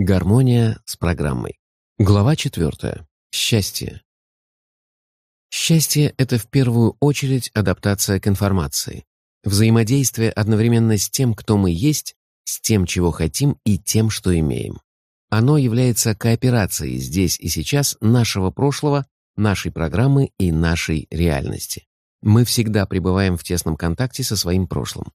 Гармония с программой. Глава 4. Счастье. Счастье — это в первую очередь адаптация к информации. Взаимодействие одновременно с тем, кто мы есть, с тем, чего хотим и тем, что имеем. Оно является кооперацией здесь и сейчас нашего прошлого, нашей программы и нашей реальности. Мы всегда пребываем в тесном контакте со своим прошлым.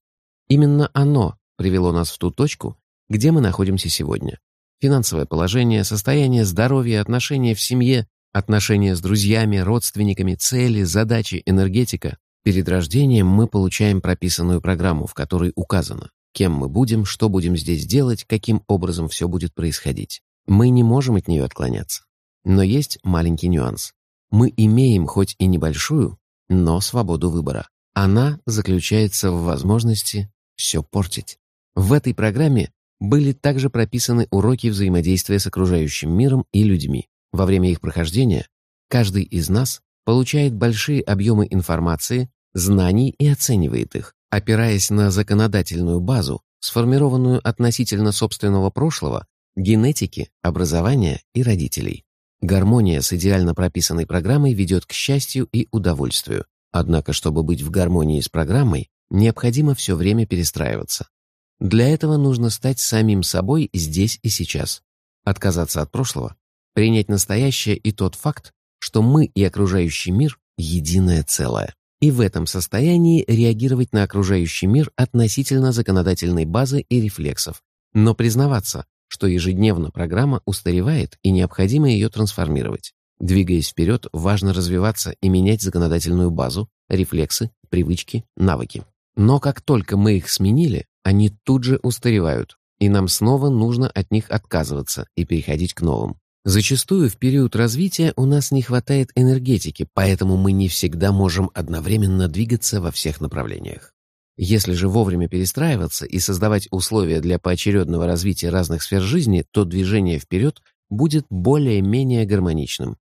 Именно оно привело нас в ту точку, где мы находимся сегодня финансовое положение, состояние здоровья, отношения в семье, отношения с друзьями, родственниками, цели, задачи, энергетика. Перед рождением мы получаем прописанную программу, в которой указано, кем мы будем, что будем здесь делать, каким образом все будет происходить. Мы не можем от нее отклоняться. Но есть маленький нюанс. Мы имеем хоть и небольшую, но свободу выбора. Она заключается в возможности все портить. В этой программе были также прописаны уроки взаимодействия с окружающим миром и людьми. Во время их прохождения каждый из нас получает большие объемы информации, знаний и оценивает их, опираясь на законодательную базу, сформированную относительно собственного прошлого, генетики, образования и родителей. Гармония с идеально прописанной программой ведет к счастью и удовольствию. Однако, чтобы быть в гармонии с программой, необходимо все время перестраиваться. Для этого нужно стать самим собой здесь и сейчас, отказаться от прошлого, принять настоящее и тот факт, что мы и окружающий мир — единое целое. И в этом состоянии реагировать на окружающий мир относительно законодательной базы и рефлексов, но признаваться, что ежедневно программа устаревает и необходимо ее трансформировать. Двигаясь вперед, важно развиваться и менять законодательную базу, рефлексы, привычки, навыки. Но как только мы их сменили, они тут же устаревают, и нам снова нужно от них отказываться и переходить к новым. Зачастую в период развития у нас не хватает энергетики, поэтому мы не всегда можем одновременно двигаться во всех направлениях. Если же вовремя перестраиваться и создавать условия для поочередного развития разных сфер жизни, то движение вперед будет более-менее гармоничным.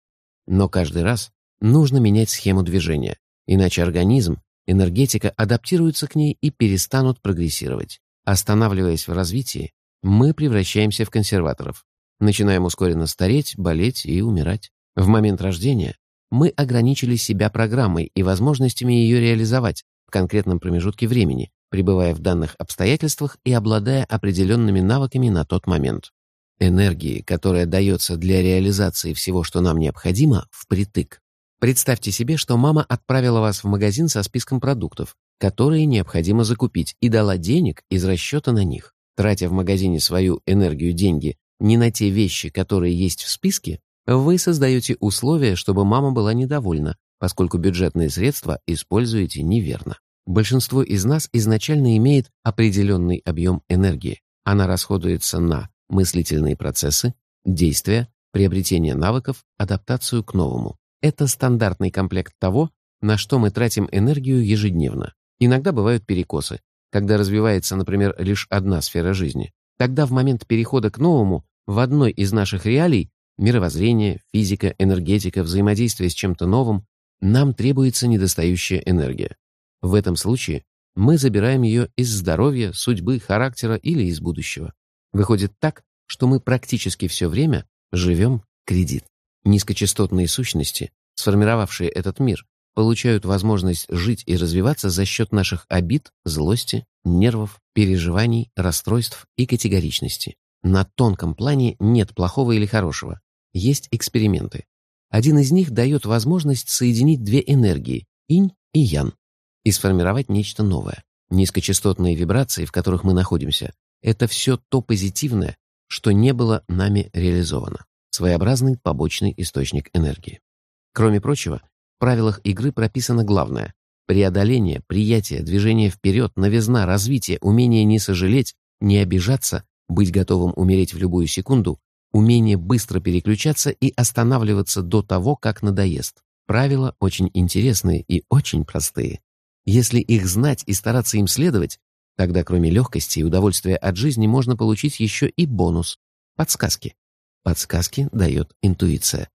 Но каждый раз нужно менять схему движения, иначе организм энергетика адаптируется к ней и перестанут прогрессировать. Останавливаясь в развитии, мы превращаемся в консерваторов, начинаем ускоренно стареть, болеть и умирать. В момент рождения мы ограничили себя программой и возможностями ее реализовать в конкретном промежутке времени, пребывая в данных обстоятельствах и обладая определенными навыками на тот момент. Энергии, которая дается для реализации всего, что нам необходимо, впритык. Представьте себе, что мама отправила вас в магазин со списком продуктов, которые необходимо закупить, и дала денег из расчета на них. Тратя в магазине свою энергию деньги не на те вещи, которые есть в списке, вы создаете условия, чтобы мама была недовольна, поскольку бюджетные средства используете неверно. Большинство из нас изначально имеет определенный объем энергии. Она расходуется на мыслительные процессы, действия, приобретение навыков, адаптацию к новому. Это стандартный комплект того, на что мы тратим энергию ежедневно. Иногда бывают перекосы, когда развивается, например, лишь одна сфера жизни. Тогда в момент перехода к новому в одной из наших реалий мировоззрение, физика, энергетика, взаимодействие с чем-то новым, нам требуется недостающая энергия. В этом случае мы забираем ее из здоровья, судьбы, характера или из будущего. Выходит так, что мы практически все время живем кредит. Низкочастотные сущности, сформировавшие этот мир, получают возможность жить и развиваться за счет наших обид, злости, нервов, переживаний, расстройств и категоричности. На тонком плане нет плохого или хорошего. Есть эксперименты. Один из них дает возможность соединить две энергии – инь и ян, и сформировать нечто новое. Низкочастотные вибрации, в которых мы находимся, это все то позитивное, что не было нами реализовано своеобразный побочный источник энергии. Кроме прочего, в правилах игры прописано главное — преодоление, приятие, движение вперед, новизна, развитие, умение не сожалеть, не обижаться, быть готовым умереть в любую секунду, умение быстро переключаться и останавливаться до того, как надоест. Правила очень интересные и очень простые. Если их знать и стараться им следовать, тогда кроме легкости и удовольствия от жизни можно получить еще и бонус — подсказки. Подсказки дает интуиция.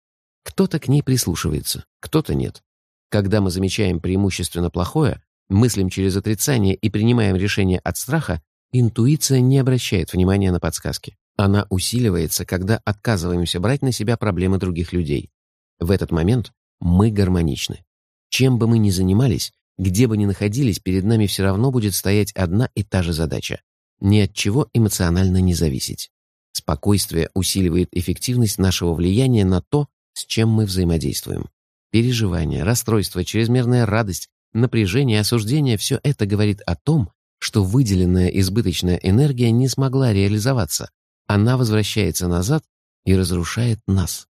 Кто-то к ней прислушивается, кто-то нет. Когда мы замечаем преимущественно плохое, мыслим через отрицание и принимаем решение от страха, интуиция не обращает внимания на подсказки. Она усиливается, когда отказываемся брать на себя проблемы других людей. В этот момент мы гармоничны. Чем бы мы ни занимались, где бы ни находились, перед нами все равно будет стоять одна и та же задача. Ни от чего эмоционально не зависеть. Спокойствие усиливает эффективность нашего влияния на то, с чем мы взаимодействуем. Переживания, расстройство, чрезмерная радость, напряжение, осуждение – все это говорит о том, что выделенная избыточная энергия не смогла реализоваться. Она возвращается назад и разрушает нас.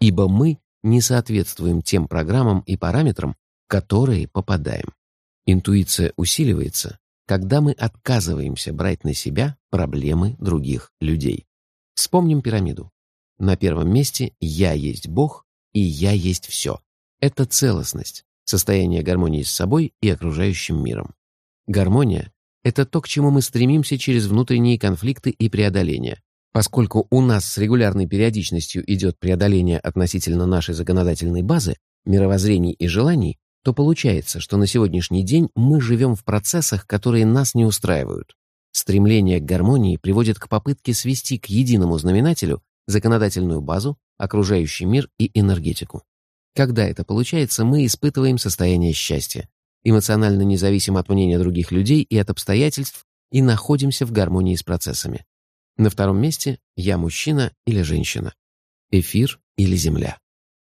Ибо мы не соответствуем тем программам и параметрам, которые попадаем. Интуиция усиливается, когда мы отказываемся брать на себя проблемы других людей. Вспомним пирамиду. На первом месте «я есть Бог» и «я есть все». Это целостность, состояние гармонии с собой и окружающим миром. Гармония — это то, к чему мы стремимся через внутренние конфликты и преодоления. Поскольку у нас с регулярной периодичностью идет преодоление относительно нашей законодательной базы, мировоззрений и желаний, то получается, что на сегодняшний день мы живем в процессах, которые нас не устраивают. Стремление к гармонии приводит к попытке свести к единому знаменателю законодательную базу, окружающий мир и энергетику. Когда это получается, мы испытываем состояние счастья, эмоционально независим от мнения других людей и от обстоятельств и находимся в гармонии с процессами. На втором месте «я мужчина или женщина», «эфир или земля».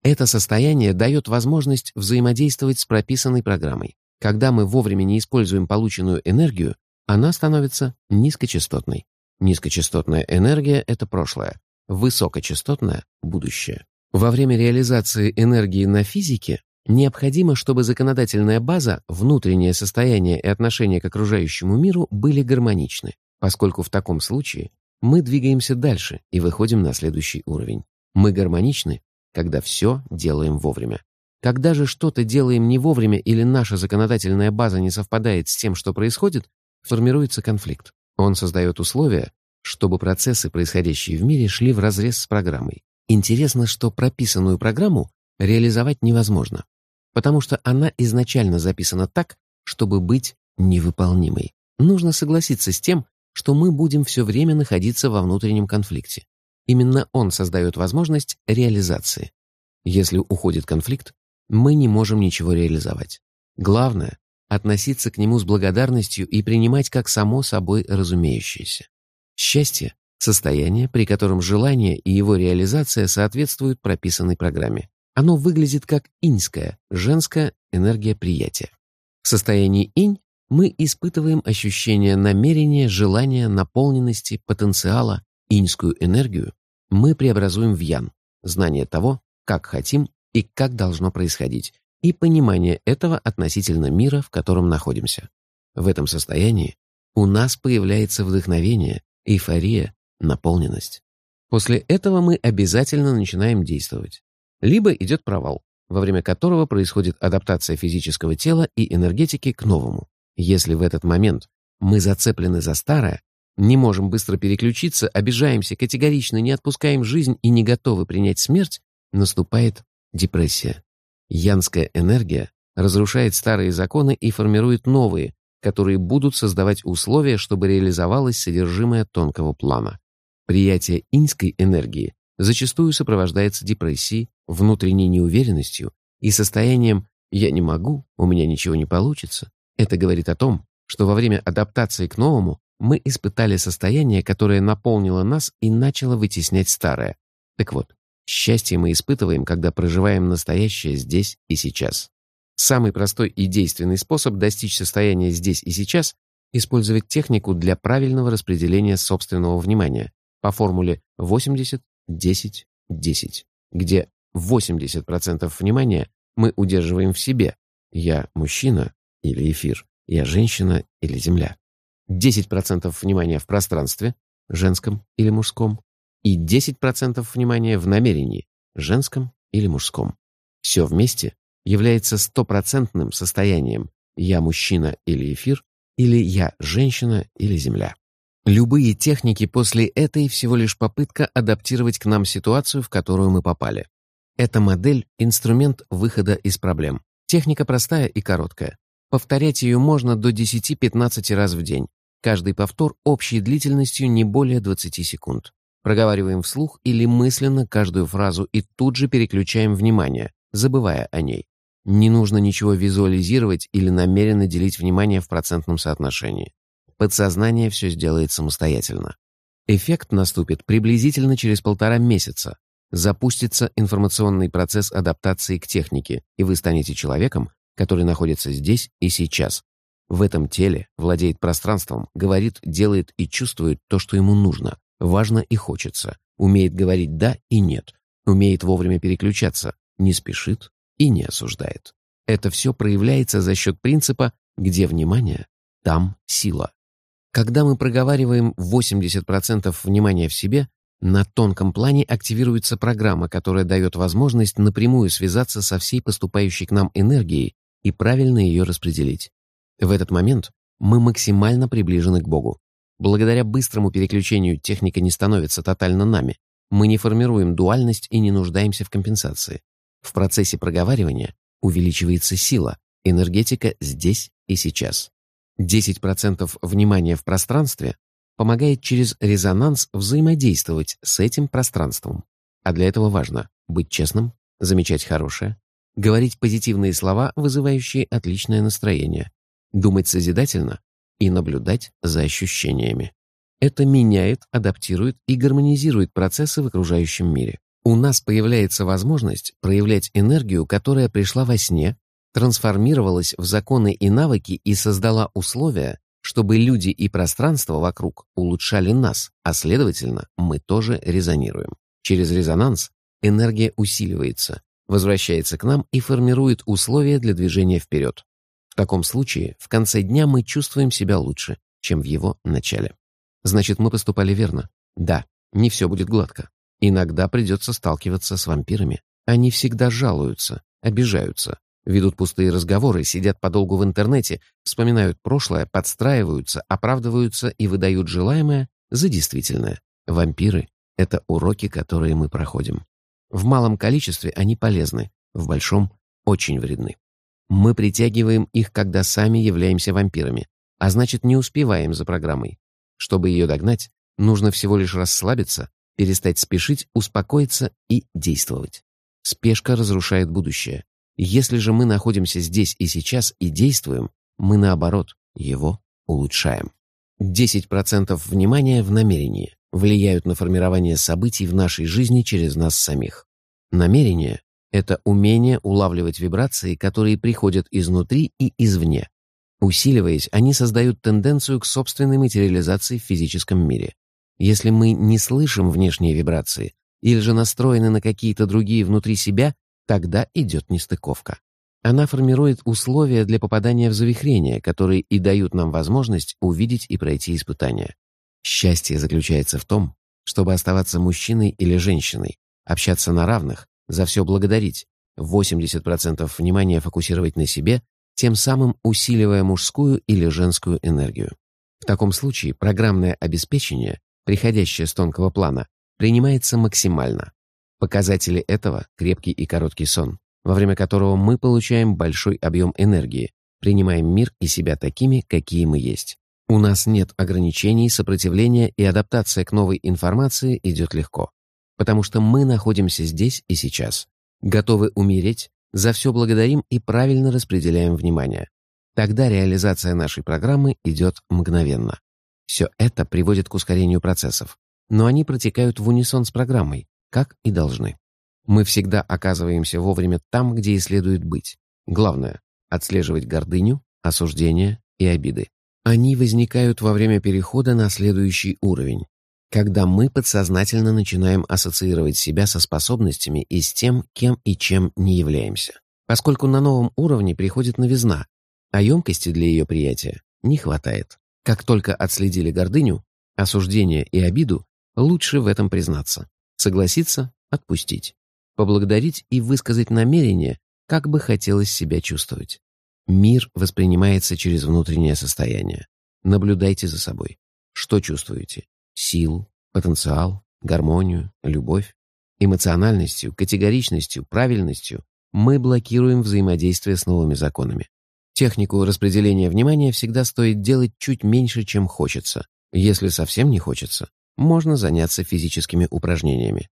Это состояние дает возможность взаимодействовать с прописанной программой. Когда мы вовремя не используем полученную энергию, она становится низкочастотной. Низкочастотная энергия — это прошлое, высокочастотная — будущее. Во время реализации энергии на физике необходимо, чтобы законодательная база, внутреннее состояние и отношение к окружающему миру были гармоничны, поскольку в таком случае мы двигаемся дальше и выходим на следующий уровень. Мы гармоничны, когда все делаем вовремя. Когда же что-то делаем не вовремя или наша законодательная база не совпадает с тем, что происходит, формируется конфликт. Он создает условия, чтобы процессы, происходящие в мире, шли вразрез с программой. Интересно, что прописанную программу реализовать невозможно, потому что она изначально записана так, чтобы быть невыполнимой. Нужно согласиться с тем, что мы будем все время находиться во внутреннем конфликте. Именно он создает возможность реализации. Если уходит конфликт, мы не можем ничего реализовать. Главное — относиться к нему с благодарностью и принимать как само собой разумеющееся. Счастье — состояние, при котором желание и его реализация соответствуют прописанной программе. Оно выглядит как иньская, женская энергия приятия. В состоянии инь мы испытываем ощущение намерения, желания, наполненности, потенциала, иньскую энергию мы преобразуем в ян, знание того, как хотим и как должно происходить, и понимание этого относительно мира, в котором находимся. В этом состоянии у нас появляется вдохновение, эйфория, наполненность. После этого мы обязательно начинаем действовать. Либо идет провал, во время которого происходит адаптация физического тела и энергетики к новому. Если в этот момент мы зацеплены за старое, не можем быстро переключиться, обижаемся, категорично не отпускаем жизнь и не готовы принять смерть, наступает депрессия. Янская энергия разрушает старые законы и формирует новые, которые будут создавать условия, чтобы реализовалось содержимое тонкого плана. Приятие иньской энергии зачастую сопровождается депрессией, внутренней неуверенностью и состоянием «я не могу, у меня ничего не получится». Это говорит о том, что во время адаптации к новому мы испытали состояние, которое наполнило нас и начало вытеснять старое. Так вот, счастье мы испытываем, когда проживаем настоящее здесь и сейчас. Самый простой и действенный способ достичь состояния здесь и сейчас — использовать технику для правильного распределения собственного внимания по формуле 80-10-10, где 80% внимания мы удерживаем в себе. Я мужчина или эфир, я женщина или земля. 10% внимания в пространстве, женском или мужском, и 10% внимания в намерении, женском или мужском. Все вместе является стопроцентным состоянием «я мужчина» или «эфир», или «я женщина» или «земля». Любые техники после этой всего лишь попытка адаптировать к нам ситуацию, в которую мы попали. Эта модель — инструмент выхода из проблем. Техника простая и короткая. Повторять ее можно до 10-15 раз в день. Каждый повтор общей длительностью не более 20 секунд. Проговариваем вслух или мысленно каждую фразу и тут же переключаем внимание, забывая о ней. Не нужно ничего визуализировать или намеренно делить внимание в процентном соотношении. Подсознание все сделает самостоятельно. Эффект наступит приблизительно через полтора месяца. Запустится информационный процесс адаптации к технике, и вы станете человеком, который находится здесь и сейчас. В этом теле владеет пространством, говорит, делает и чувствует то, что ему нужно, важно и хочется, умеет говорить «да» и «нет», умеет вовремя переключаться, не спешит и не осуждает. Это все проявляется за счет принципа «где внимание, там сила». Когда мы проговариваем 80% внимания в себе, на тонком плане активируется программа, которая дает возможность напрямую связаться со всей поступающей к нам энергией и правильно ее распределить. В этот момент мы максимально приближены к Богу. Благодаря быстрому переключению техника не становится тотально нами. Мы не формируем дуальность и не нуждаемся в компенсации. В процессе проговаривания увеличивается сила, энергетика здесь и сейчас. 10% внимания в пространстве помогает через резонанс взаимодействовать с этим пространством. А для этого важно быть честным, замечать хорошее, говорить позитивные слова, вызывающие отличное настроение, думать созидательно и наблюдать за ощущениями. Это меняет, адаптирует и гармонизирует процессы в окружающем мире. У нас появляется возможность проявлять энергию, которая пришла во сне, трансформировалась в законы и навыки и создала условия, чтобы люди и пространство вокруг улучшали нас, а следовательно, мы тоже резонируем. Через резонанс энергия усиливается, возвращается к нам и формирует условия для движения вперед. В таком случае в конце дня мы чувствуем себя лучше, чем в его начале. Значит, мы поступали верно. Да, не все будет гладко. Иногда придется сталкиваться с вампирами. Они всегда жалуются, обижаются, Ведут пустые разговоры, сидят подолгу в интернете, вспоминают прошлое, подстраиваются, оправдываются и выдают желаемое за действительное. Вампиры — это уроки, которые мы проходим. В малом количестве они полезны, в большом — очень вредны. Мы притягиваем их, когда сами являемся вампирами, а значит, не успеваем за программой. Чтобы ее догнать, нужно всего лишь расслабиться, перестать спешить, успокоиться и действовать. Спешка разрушает будущее. Если же мы находимся здесь и сейчас и действуем, мы, наоборот, его улучшаем. 10% внимания в намерении влияют на формирование событий в нашей жизни через нас самих. Намерение — это умение улавливать вибрации, которые приходят изнутри и извне. Усиливаясь, они создают тенденцию к собственной материализации в физическом мире. Если мы не слышим внешние вибрации или же настроены на какие-то другие внутри себя, Тогда идет нестыковка. Она формирует условия для попадания в завихрения, которые и дают нам возможность увидеть и пройти испытания. Счастье заключается в том, чтобы оставаться мужчиной или женщиной, общаться на равных, за все благодарить, 80% внимания фокусировать на себе, тем самым усиливая мужскую или женскую энергию. В таком случае программное обеспечение, приходящее с тонкого плана, принимается максимально. Показатели этого – крепкий и короткий сон, во время которого мы получаем большой объем энергии, принимаем мир и себя такими, какие мы есть. У нас нет ограничений, сопротивления и адаптация к новой информации идет легко. Потому что мы находимся здесь и сейчас. Готовы умереть, за все благодарим и правильно распределяем внимание. Тогда реализация нашей программы идет мгновенно. Все это приводит к ускорению процессов, но они протекают в унисон с программой, как и должны. Мы всегда оказываемся вовремя там, где и следует быть. Главное — отслеживать гордыню, осуждение и обиды. Они возникают во время перехода на следующий уровень, когда мы подсознательно начинаем ассоциировать себя со способностями и с тем, кем и чем не являемся. Поскольку на новом уровне приходит новизна, а емкости для ее приятия не хватает. Как только отследили гордыню, осуждение и обиду, лучше в этом признаться. Согласиться — отпустить. Поблагодарить и высказать намерение, как бы хотелось себя чувствовать. Мир воспринимается через внутреннее состояние. Наблюдайте за собой. Что чувствуете? Силу, потенциал, гармонию, любовь? Эмоциональностью, категоричностью, правильностью мы блокируем взаимодействие с новыми законами. Технику распределения внимания всегда стоит делать чуть меньше, чем хочется. Если совсем не хочется, можно заняться физическими упражнениями.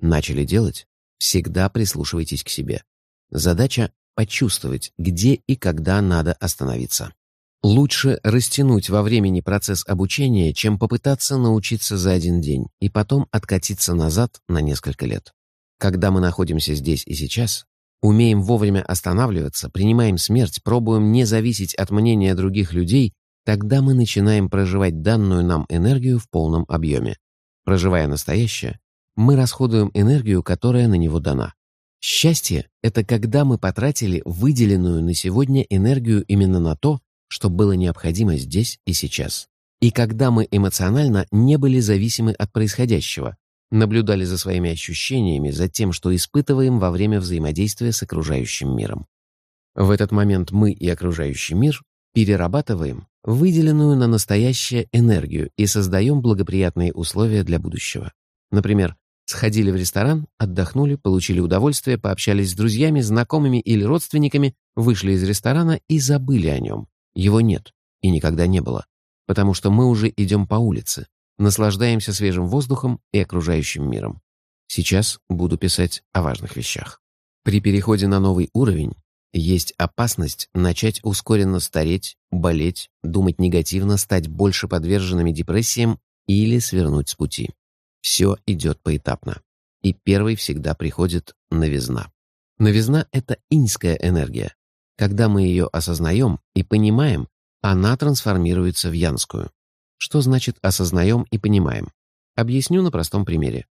Начали делать? Всегда прислушивайтесь к себе. Задача — почувствовать, где и когда надо остановиться. Лучше растянуть во времени процесс обучения, чем попытаться научиться за один день и потом откатиться назад на несколько лет. Когда мы находимся здесь и сейчас, умеем вовремя останавливаться, принимаем смерть, пробуем не зависеть от мнения других людей, тогда мы начинаем проживать данную нам энергию в полном объеме. Проживая настоящее, мы расходуем энергию, которая на него дана. Счастье — это когда мы потратили выделенную на сегодня энергию именно на то, что было необходимо здесь и сейчас. И когда мы эмоционально не были зависимы от происходящего, наблюдали за своими ощущениями, за тем, что испытываем во время взаимодействия с окружающим миром. В этот момент мы и окружающий мир перерабатываем выделенную на настоящее энергию и создаем благоприятные условия для будущего. Например, сходили в ресторан, отдохнули, получили удовольствие, пообщались с друзьями, знакомыми или родственниками, вышли из ресторана и забыли о нем. Его нет и никогда не было, потому что мы уже идем по улице, наслаждаемся свежим воздухом и окружающим миром. Сейчас буду писать о важных вещах. При переходе на новый уровень есть опасность начать ускоренно стареть, болеть, думать негативно, стать больше подверженными депрессиям или свернуть с пути. Все идет поэтапно. И первый всегда приходит новизна. Новизна — это иньская энергия, когда мы ее осознаем и понимаем, она трансформируется в янскую. Что значит «осознаем и понимаем»? Объясню на простом примере.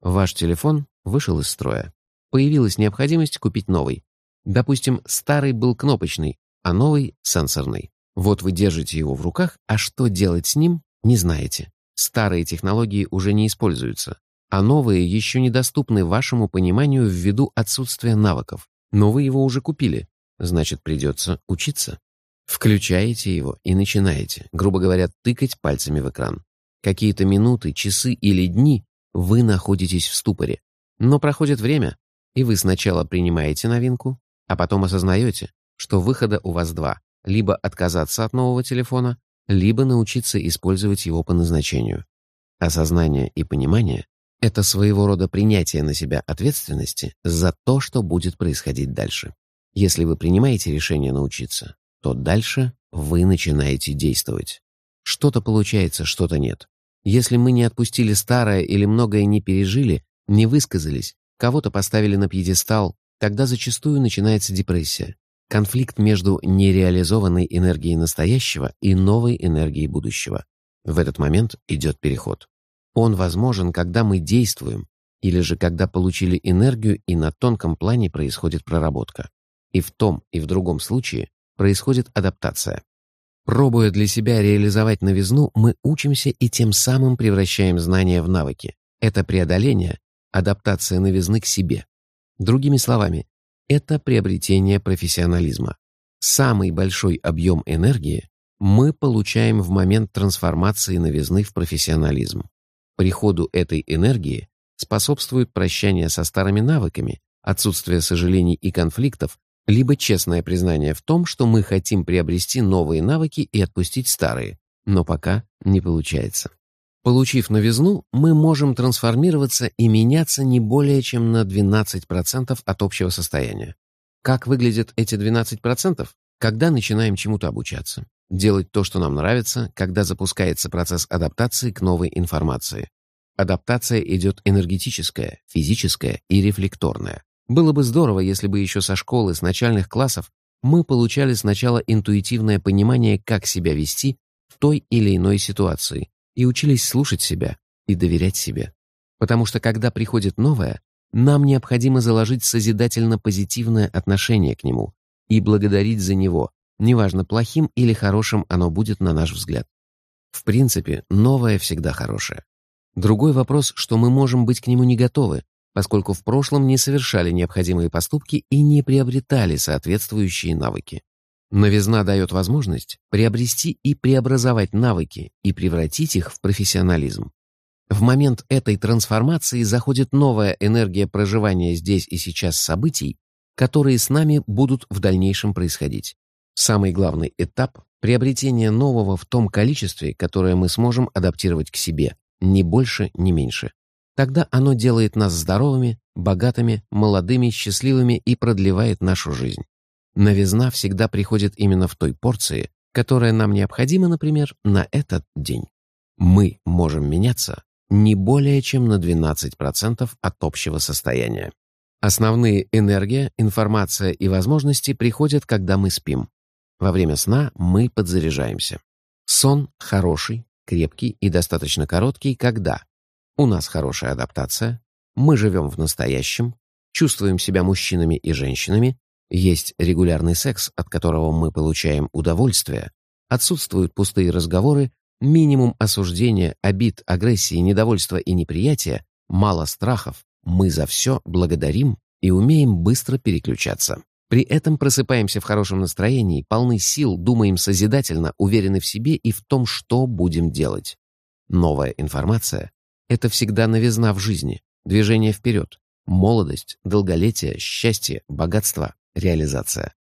Ваш телефон вышел из строя. Появилась необходимость купить новый. Допустим, старый был кнопочный, а новый — сенсорный. Вот вы держите его в руках, а что делать с ним, не знаете. Старые технологии уже не используются, а новые еще недоступны вашему пониманию ввиду отсутствия навыков. Но вы его уже купили, значит, придется учиться. Включаете его и начинаете, грубо говоря, тыкать пальцами в экран. Какие-то минуты, часы или дни вы находитесь в ступоре. Но проходит время, и вы сначала принимаете новинку, а потом осознаете, что выхода у вас два. Либо отказаться от нового телефона, либо научиться использовать его по назначению. Осознание и понимание — это своего рода принятие на себя ответственности за то, что будет происходить дальше. Если вы принимаете решение научиться, то дальше вы начинаете действовать. Что-то получается, что-то нет. Если мы не отпустили старое или многое не пережили, не высказались, кого-то поставили на пьедестал, тогда зачастую начинается депрессия. Конфликт между нереализованной энергией настоящего и новой энергией будущего. В этот момент идет переход. Он возможен, когда мы действуем, или же когда получили энергию и на тонком плане происходит проработка. И в том, и в другом случае происходит адаптация. Пробуя для себя реализовать новизну, мы учимся и тем самым превращаем знания в навыки. Это преодоление — адаптация новизны к себе. Другими словами, это приобретение профессионализма. Самый большой объем энергии мы получаем в момент трансформации новизны в профессионализм. Приходу этой энергии способствует прощание со старыми навыками, отсутствие сожалений и конфликтов, либо честное признание в том, что мы хотим приобрести новые навыки и отпустить старые, но пока не получается. Получив новизну, мы можем трансформироваться и меняться не более чем на 12% от общего состояния. Как выглядят эти 12%? Когда начинаем чему-то обучаться. Делать то, что нам нравится, когда запускается процесс адаптации к новой информации. Адаптация идет энергетическая, физическая и рефлекторная. Было бы здорово, если бы еще со школы, с начальных классов мы получали сначала интуитивное понимание, как себя вести в той или иной ситуации, и учились слушать себя и доверять себе. Потому что когда приходит новое, нам необходимо заложить созидательно-позитивное отношение к нему и благодарить за него, неважно, плохим или хорошим оно будет на наш взгляд. В принципе, новое всегда хорошее. Другой вопрос, что мы можем быть к нему не готовы, поскольку в прошлом не совершали необходимые поступки и не приобретали соответствующие навыки. Новизна дает возможность приобрести и преобразовать навыки и превратить их в профессионализм. В момент этой трансформации заходит новая энергия проживания здесь и сейчас событий, которые с нами будут в дальнейшем происходить. Самый главный этап — приобретение нового в том количестве, которое мы сможем адаптировать к себе, ни больше, ни меньше. Тогда оно делает нас здоровыми, богатыми, молодыми, счастливыми и продлевает нашу жизнь. Новизна всегда приходит именно в той порции, которая нам необходима, например, на этот день. Мы можем меняться не более чем на 12% от общего состояния. Основные энергия, информация и возможности приходят, когда мы спим. Во время сна мы подзаряжаемся. Сон хороший, крепкий и достаточно короткий, когда у нас хорошая адаптация, мы живем в настоящем, чувствуем себя мужчинами и женщинами, есть регулярный секс, от которого мы получаем удовольствие, отсутствуют пустые разговоры, минимум осуждения, обид, агрессии, недовольства и неприятия, мало страхов, мы за все благодарим и умеем быстро переключаться. При этом просыпаемся в хорошем настроении, полны сил, думаем созидательно, уверены в себе и в том, что будем делать. Новая информация — это всегда новизна в жизни, движение вперед, молодость, долголетие, счастье, богатство реализация.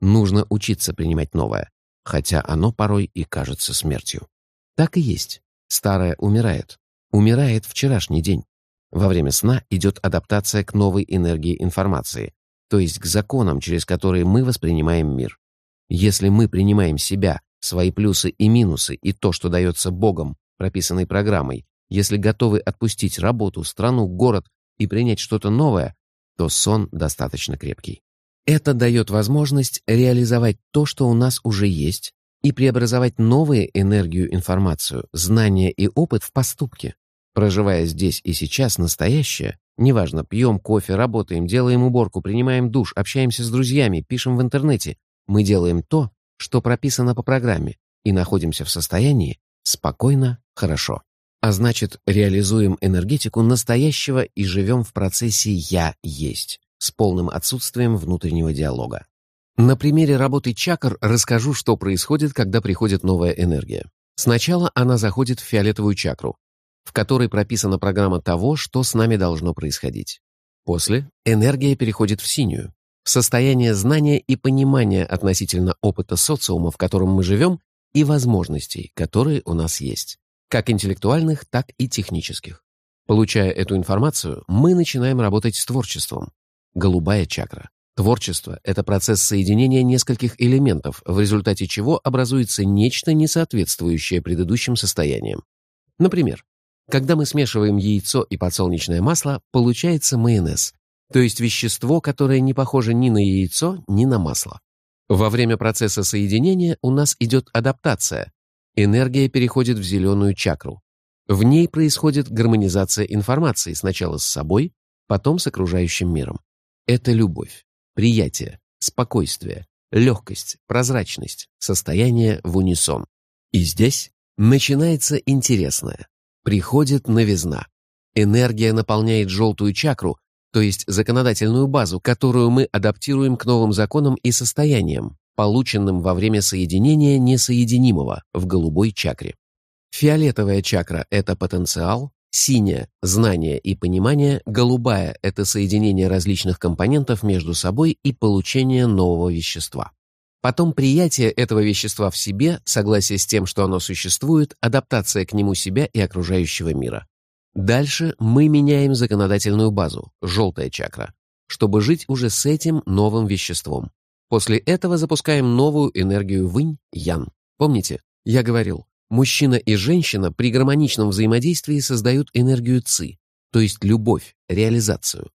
Нужно учиться принимать новое, хотя оно порой и кажется смертью. Так и есть. Старое умирает. Умирает вчерашний день. Во время сна идет адаптация к новой энергии информации, то есть к законам, через которые мы воспринимаем мир. Если мы принимаем себя, свои плюсы и минусы и то, что дается Богом, прописанной программой, если готовы отпустить работу, страну, город и принять что-то новое, то сон достаточно крепкий. Это дает возможность реализовать то, что у нас уже есть, и преобразовать новую энергию, информацию, знания и опыт в поступки. Проживая здесь и сейчас настоящее, неважно, пьем кофе, работаем, делаем уборку, принимаем душ, общаемся с друзьями, пишем в интернете, мы делаем то, что прописано по программе, и находимся в состоянии спокойно, хорошо. А значит, реализуем энергетику настоящего и живем в процессе «я есть» с полным отсутствием внутреннего диалога. На примере работы чакр расскажу, что происходит, когда приходит новая энергия. Сначала она заходит в фиолетовую чакру, в которой прописана программа того, что с нами должно происходить. После энергия переходит в синюю, в состояние знания и понимания относительно опыта социума, в котором мы живем, и возможностей, которые у нас есть, как интеллектуальных, так и технических. Получая эту информацию, мы начинаем работать с творчеством, Голубая чакра. Творчество — это процесс соединения нескольких элементов, в результате чего образуется нечто, не соответствующее предыдущим состояниям. Например, когда мы смешиваем яйцо и подсолнечное масло, получается майонез, то есть вещество, которое не похоже ни на яйцо, ни на масло. Во время процесса соединения у нас идет адаптация. Энергия переходит в зеленую чакру. В ней происходит гармонизация информации сначала с собой, потом с окружающим миром. Это любовь, приятие, спокойствие, легкость, прозрачность, состояние в унисон. И здесь начинается интересное. Приходит новизна. Энергия наполняет желтую чакру, то есть законодательную базу, которую мы адаптируем к новым законам и состояниям, полученным во время соединения несоединимого в голубой чакре. Фиолетовая чакра — это потенциал, Синяя – знание и понимание, голубая – это соединение различных компонентов между собой и получение нового вещества. Потом приятие этого вещества в себе, согласие с тем, что оно существует, адаптация к нему себя и окружающего мира. Дальше мы меняем законодательную базу, желтая чакра, чтобы жить уже с этим новым веществом. После этого запускаем новую энергию вынь, ян. Помните, я говорил, Мужчина и женщина при гармоничном взаимодействии создают энергию ЦИ, то есть любовь, реализацию.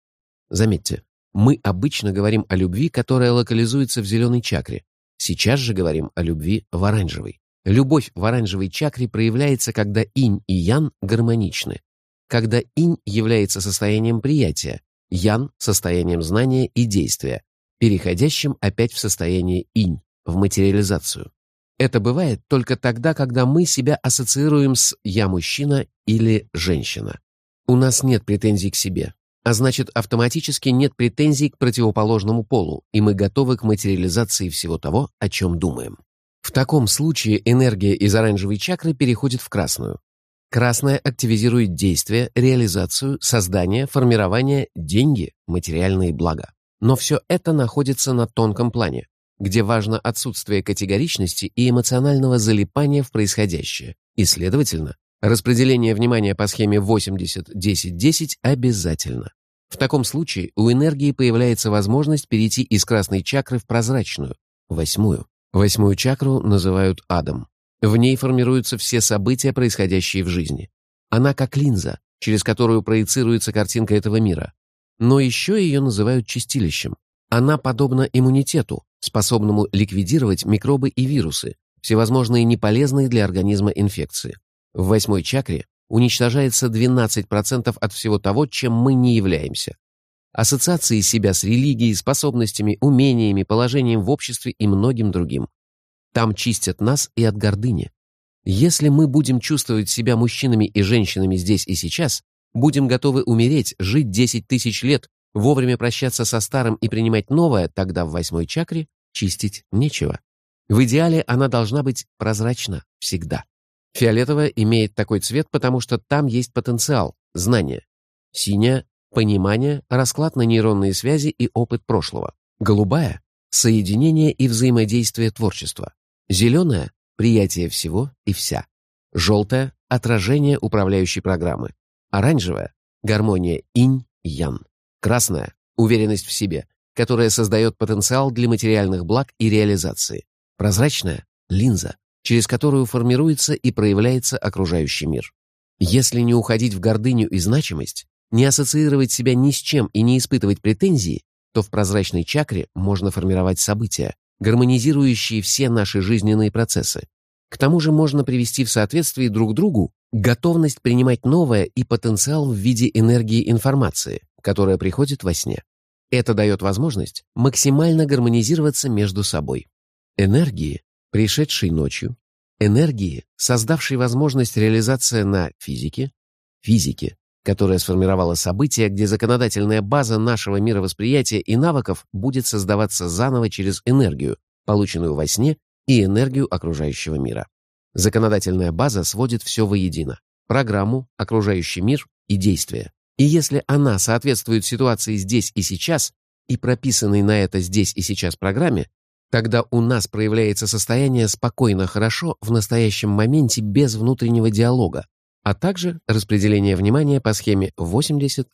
Заметьте, мы обычно говорим о любви, которая локализуется в зеленой чакре. Сейчас же говорим о любви в оранжевой. Любовь в оранжевой чакре проявляется, когда инь и ян гармоничны. Когда инь является состоянием приятия, ян — состоянием знания и действия, переходящим опять в состояние инь, в материализацию. Это бывает только тогда, когда мы себя ассоциируем с «я мужчина» или «женщина». У нас нет претензий к себе, а значит, автоматически нет претензий к противоположному полу, и мы готовы к материализации всего того, о чем думаем. В таком случае энергия из оранжевой чакры переходит в красную. Красная активизирует действие, реализацию, создание, формирование, деньги, материальные блага. Но все это находится на тонком плане где важно отсутствие категоричности и эмоционального залипания в происходящее, и, следовательно, Распределение внимания по схеме 80-10-10 обязательно. В таком случае у энергии появляется возможность перейти из красной чакры в прозрачную, восьмую. Восьмую чакру называют адом. В ней формируются все события, происходящие в жизни. Она как линза, через которую проецируется картинка этого мира. Но еще ее называют чистилищем. Она подобна иммунитету, способному ликвидировать микробы и вирусы, всевозможные неполезные для организма инфекции. В восьмой чакре уничтожается 12% от всего того, чем мы не являемся. Ассоциации себя с религией, способностями, умениями, положением в обществе и многим другим. Там чистят нас и от гордыни. Если мы будем чувствовать себя мужчинами и женщинами здесь и сейчас, будем готовы умереть, жить 10 тысяч лет, вовремя прощаться со старым и принимать новое, тогда в восьмой чакре чистить нечего. В идеале она должна быть прозрачна всегда. Фиолетовая имеет такой цвет, потому что там есть потенциал, знание. Синяя — понимание, расклад на нейронные связи и опыт прошлого. Голубая — соединение и взаимодействие творчества. Зеленая — приятие всего и вся. Желтая — отражение управляющей программы. Оранжевая — гармония инь-ян. Красная — уверенность в себе, которая создает потенциал для материальных благ и реализации. Прозрачная — линза, через которую формируется и проявляется окружающий мир. Если не уходить в гордыню и значимость, не ассоциировать себя ни с чем и не испытывать претензий, то в прозрачной чакре можно формировать события, гармонизирующие все наши жизненные процессы. К тому же можно привести в соответствии друг другу готовность принимать новое и потенциал в виде энергии информации, которая приходит во сне. Это дает возможность максимально гармонизироваться между собой. Энергии пришедшей ночью, энергии, создавшей возможность реализации на физике, физике, которая сформировала события, где законодательная база нашего мировосприятия и навыков будет создаваться заново через энергию, полученную во сне, и энергию окружающего мира. Законодательная база сводит все воедино – программу, окружающий мир и действия. И если она соответствует ситуации здесь и сейчас и прописанной на это здесь и сейчас программе, Тогда у нас проявляется состояние спокойно хорошо в настоящем моменте без внутреннего диалога, а также распределение внимания по схеме 80-10-10.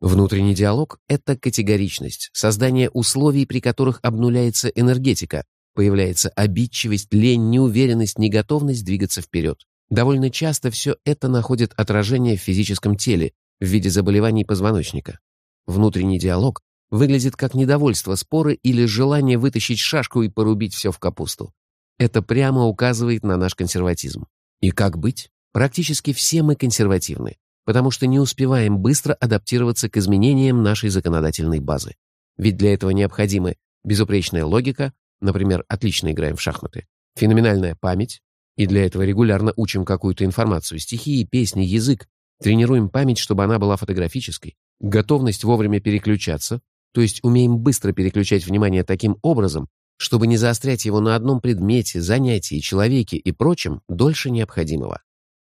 Внутренний диалог — это категоричность, создание условий, при которых обнуляется энергетика, появляется обидчивость, лень, неуверенность, неготовность двигаться вперед. Довольно часто все это находит отражение в физическом теле в виде заболеваний позвоночника. Внутренний диалог выглядит как недовольство споры или желание вытащить шашку и порубить все в капусту. Это прямо указывает на наш консерватизм. И как быть? Практически все мы консервативны, потому что не успеваем быстро адаптироваться к изменениям нашей законодательной базы. Ведь для этого необходимы безупречная логика, например, отлично играем в шахматы, феноменальная память, и для этого регулярно учим какую-то информацию, стихии, песни, язык, тренируем память, чтобы она была фотографической, готовность вовремя переключаться, то есть умеем быстро переключать внимание таким образом, чтобы не заострять его на одном предмете, занятии, человеке и прочем дольше необходимого.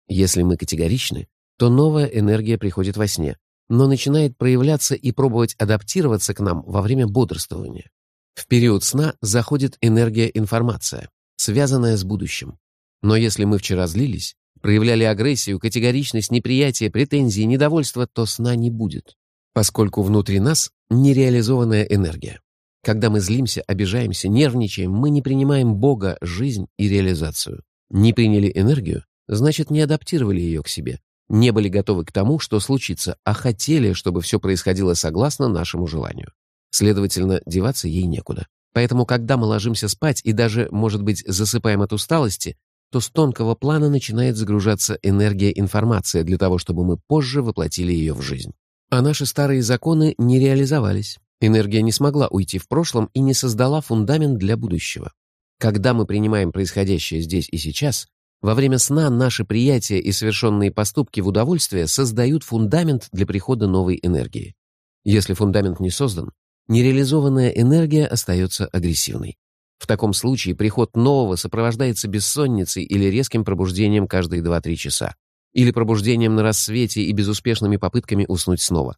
Если мы категоричны, то новая энергия приходит во сне, но начинает проявляться и пробовать адаптироваться к нам во время бодрствования. В период сна заходит энергия-информация, связанная с будущим. Но если мы вчера злились, проявляли агрессию, категоричность, неприятие, претензии, недовольство, то сна не будет поскольку внутри нас нереализованная энергия. Когда мы злимся, обижаемся, нервничаем, мы не принимаем Бога, жизнь и реализацию. Не приняли энергию, значит, не адаптировали ее к себе, не были готовы к тому, что случится, а хотели, чтобы все происходило согласно нашему желанию. Следовательно, деваться ей некуда. Поэтому, когда мы ложимся спать и даже, может быть, засыпаем от усталости, то с тонкого плана начинает загружаться энергия информация для того, чтобы мы позже воплотили ее в жизнь. А наши старые законы не реализовались. Энергия не смогла уйти в прошлом и не создала фундамент для будущего. Когда мы принимаем происходящее здесь и сейчас, во время сна наши приятия и совершенные поступки в удовольствие создают фундамент для прихода новой энергии. Если фундамент не создан, нереализованная энергия остается агрессивной. В таком случае приход нового сопровождается бессонницей или резким пробуждением каждые 2-3 часа или пробуждением на рассвете и безуспешными попытками уснуть снова.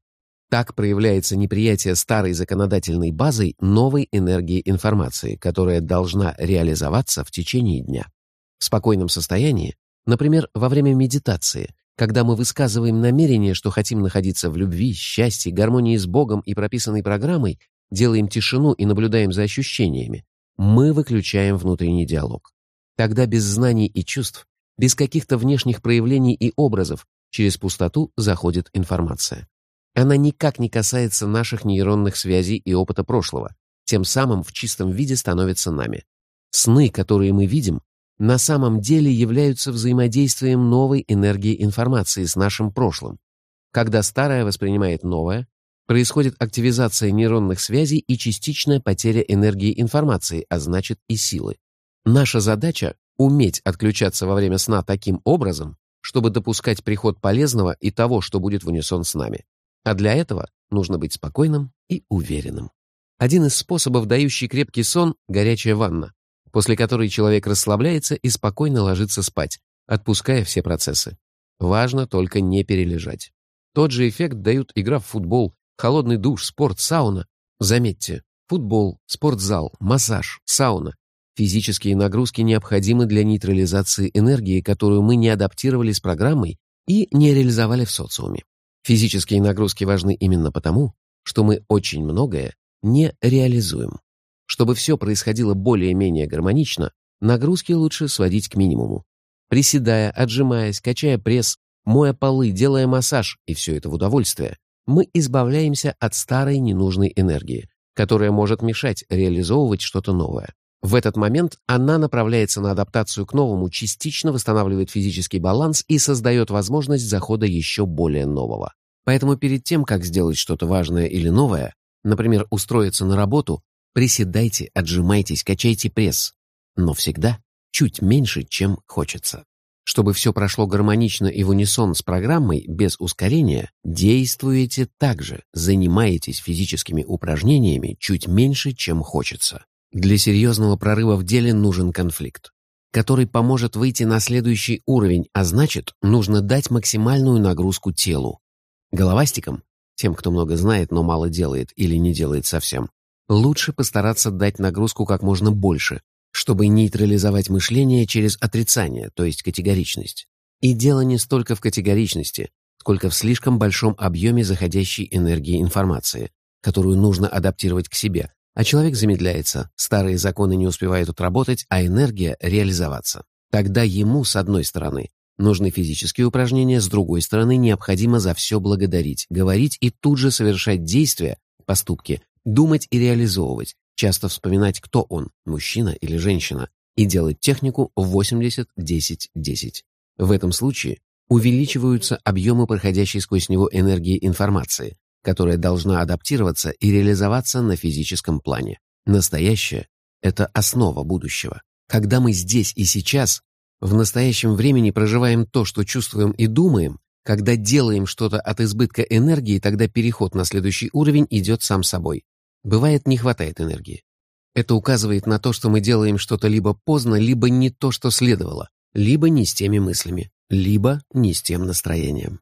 Так проявляется неприятие старой законодательной базой новой энергии информации, которая должна реализоваться в течение дня. В спокойном состоянии Например, во время медитации, когда мы высказываем намерение, что хотим находиться в любви, счастье, гармонии с Богом и прописанной программой, делаем тишину и наблюдаем за ощущениями, мы выключаем внутренний диалог. Тогда без знаний и чувств, без каких-то внешних проявлений и образов, через пустоту заходит информация. Она никак не касается наших нейронных связей и опыта прошлого, тем самым в чистом виде становится нами. Сны, которые мы видим, на самом деле являются взаимодействием новой энергии информации с нашим прошлым. Когда старое воспринимает новое, происходит активизация нейронных связей и частичная потеря энергии информации, а значит и силы. Наша задача — уметь отключаться во время сна таким образом, чтобы допускать приход полезного и того, что будет в унисон с нами. А для этого нужно быть спокойным и уверенным. Один из способов, дающий крепкий сон — горячая ванна, после которой человек расслабляется и спокойно ложится спать, отпуская все процессы. Важно только не перележать. Тот же эффект дают игра в футбол, холодный душ, спорт, сауна. Заметьте, футбол, спортзал, массаж, сауна. Физические нагрузки необходимы для нейтрализации энергии, которую мы не адаптировали с программой и не реализовали в социуме. Физические нагрузки важны именно потому, что мы очень многое не реализуем. Чтобы все происходило более-менее гармонично, нагрузки лучше сводить к минимуму. Приседая, отжимаясь, качая пресс, моя полы, делая массаж, и все это в удовольствие, мы избавляемся от старой ненужной энергии, которая может мешать реализовывать что-то новое. В этот момент она направляется на адаптацию к новому, частично восстанавливает физический баланс и создает возможность захода еще более нового. Поэтому перед тем, как сделать что-то важное или новое, например, устроиться на работу, приседайте, отжимайтесь, качайте пресс. Но всегда чуть меньше, чем хочется. Чтобы все прошло гармонично и в унисон с программой, без ускорения, действуете так же, занимаетесь физическими упражнениями чуть меньше, чем хочется. Для серьезного прорыва в деле нужен конфликт, который поможет выйти на следующий уровень, а значит, нужно дать максимальную нагрузку телу. Головастикам, тем, кто много знает, но мало делает или не делает совсем, лучше постараться дать нагрузку как можно больше, чтобы нейтрализовать мышление через отрицание, то есть категоричность. И дело не столько в категоричности, сколько в слишком большом объеме заходящей энергии информации, которую нужно адаптировать к себе, а человек замедляется, старые законы не успевают отработать, а энергия реализоваться. Тогда ему, с одной стороны, нужны физические упражнения, с другой стороны, необходимо за все благодарить, говорить и тут же совершать действия, поступки, думать и реализовывать, часто вспоминать, кто он, мужчина или женщина, и делать технику 80-10-10. В этом случае увеличиваются объемы проходящей сквозь него энергии информации, которая должна адаптироваться и реализоваться на физическом плане. Настоящее — это основа будущего. Когда мы здесь и сейчас, в настоящем времени проживаем то, что чувствуем и думаем, когда делаем что-то от избытка энергии, тогда переход на следующий уровень идет сам собой. Бывает, не хватает энергии. Это указывает на то, что мы делаем что-то либо поздно, либо не то, что следовало, либо не с теми мыслями, либо не с тем настроением.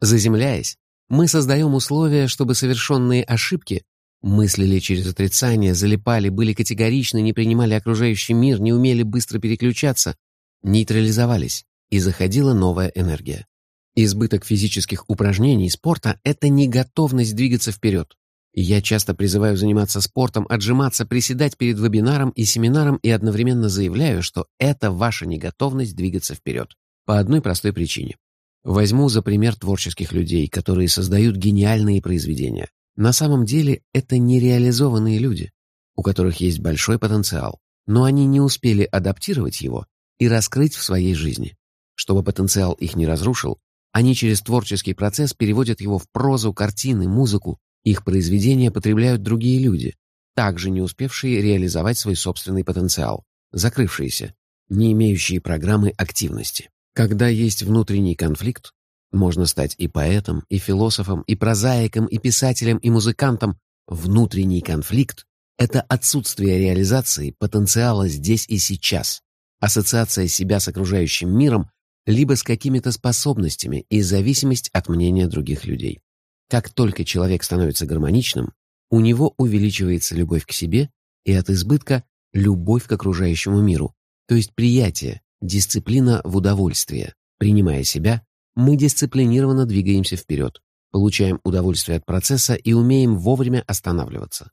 Заземляясь, мы создаем условия, чтобы совершенные ошибки мыслили через отрицание, залипали, были категоричны, не принимали окружающий мир, не умели быстро переключаться, нейтрализовались, и заходила новая энергия. Избыток физических упражнений спорта — это не готовность двигаться вперед, я часто призываю заниматься спортом, отжиматься, приседать перед вебинаром и семинаром и одновременно заявляю, что это ваша неготовность двигаться вперед. По одной простой причине. Возьму за пример творческих людей, которые создают гениальные произведения. На самом деле это нереализованные люди, у которых есть большой потенциал, но они не успели адаптировать его и раскрыть в своей жизни. Чтобы потенциал их не разрушил, они через творческий процесс переводят его в прозу, картины, музыку, их произведения потребляют другие люди, также не успевшие реализовать свой собственный потенциал, закрывшиеся, не имеющие программы активности. Когда есть внутренний конфликт, можно стать и поэтом, и философом, и прозаиком, и писателем, и музыкантом. Внутренний конфликт — это отсутствие реализации потенциала здесь и сейчас, ассоциация себя с окружающим миром либо с какими-то способностями и зависимость от мнения других людей. Как только человек становится гармоничным, у него увеличивается любовь к себе и от избытка любовь к окружающему миру, то есть приятие, Дисциплина в удовольствие. Принимая себя, мы дисциплинированно двигаемся вперед, получаем удовольствие от процесса и умеем вовремя останавливаться.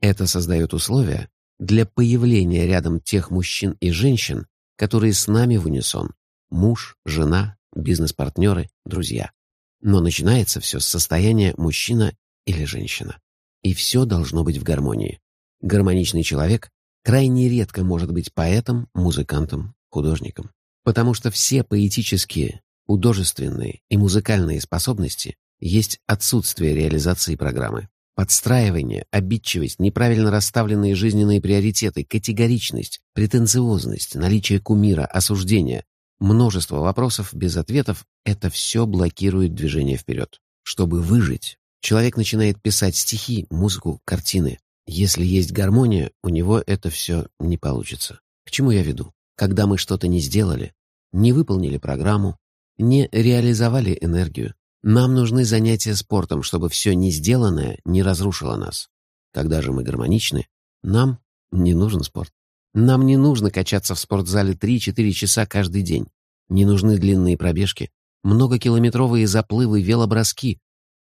Это создает условия для появления рядом тех мужчин и женщин, которые с нами в унисон. Муж, жена, бизнес-партнеры, друзья. Но начинается все с состояния мужчина или женщина. И все должно быть в гармонии. Гармоничный человек крайне редко может быть поэтом, музыкантом, художником. Потому что все поэтические, художественные и музыкальные способности есть отсутствие реализации программы. Подстраивание, обидчивость, неправильно расставленные жизненные приоритеты, категоричность, претенциозность, наличие кумира, осуждения, множество вопросов без ответов — это все блокирует движение вперед. Чтобы выжить, человек начинает писать стихи, музыку, картины. Если есть гармония, у него это все не получится. К чему я веду? Когда мы что-то не сделали, не выполнили программу, не реализовали энергию, нам нужны занятия спортом, чтобы все не сделанное не разрушило нас. Когда же мы гармоничны, нам не нужен спорт. Нам не нужно качаться в спортзале 3-4 часа каждый день. Не нужны длинные пробежки, многокилометровые заплывы, велоброски,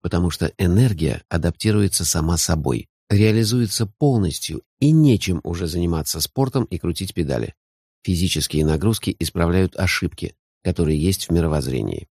потому что энергия адаптируется сама собой, реализуется полностью, и нечем уже заниматься спортом и крутить педали. Физические нагрузки исправляют ошибки, которые есть в мировоззрении.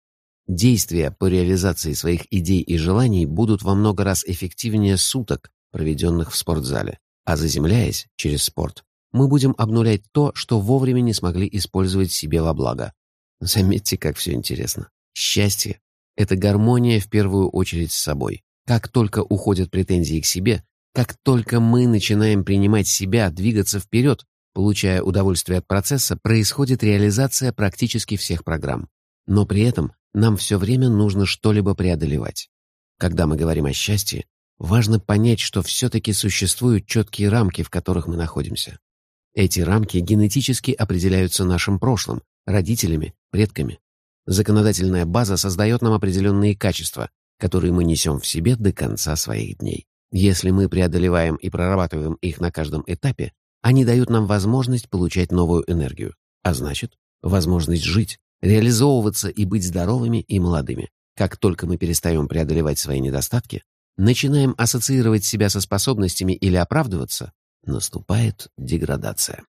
Действия по реализации своих идей и желаний будут во много раз эффективнее суток, проведенных в спортзале. А заземляясь через спорт, мы будем обнулять то, что вовремя не смогли использовать себе во благо. Заметьте, как все интересно. Счастье — это гармония в первую очередь с собой. Как только уходят претензии к себе, как только мы начинаем принимать себя, двигаться вперед, получая удовольствие от процесса, происходит реализация практически всех программ. Но при этом нам все время нужно что-либо преодолевать. Когда мы говорим о счастье, важно понять, что все-таки существуют четкие рамки, в которых мы находимся. Эти рамки генетически определяются нашим прошлым, родителями, предками. Законодательная база создает нам определенные качества, которые мы несем в себе до конца своих дней. Если мы преодолеваем и прорабатываем их на каждом этапе, они дают нам возможность получать новую энергию, а значит, возможность жить, реализовываться и быть здоровыми и молодыми. Как только мы перестаем преодолевать свои недостатки, начинаем ассоциировать себя со способностями или оправдываться, наступает деградация.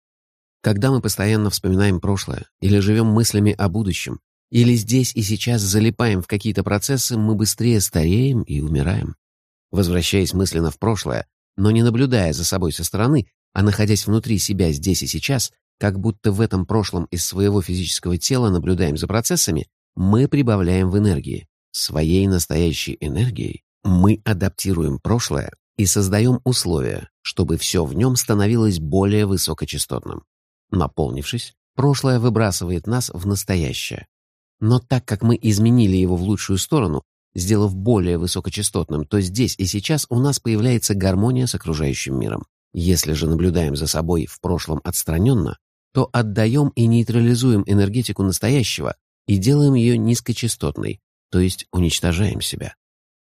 Когда мы постоянно вспоминаем прошлое или живем мыслями о будущем, или здесь и сейчас залипаем в какие-то процессы, мы быстрее стареем и умираем. Возвращаясь мысленно в прошлое, но не наблюдая за собой со стороны, а находясь внутри себя здесь и сейчас, как будто в этом прошлом из своего физического тела наблюдаем за процессами, мы прибавляем в энергии. Своей настоящей энергией мы адаптируем прошлое и создаем условия, чтобы все в нем становилось более высокочастотным. Наполнившись, прошлое выбрасывает нас в настоящее. Но так как мы изменили его в лучшую сторону, сделав более высокочастотным, то здесь и сейчас у нас появляется гармония с окружающим миром. Если же наблюдаем за собой в прошлом отстраненно, то отдаем и нейтрализуем энергетику настоящего и делаем ее низкочастотной, то есть уничтожаем себя.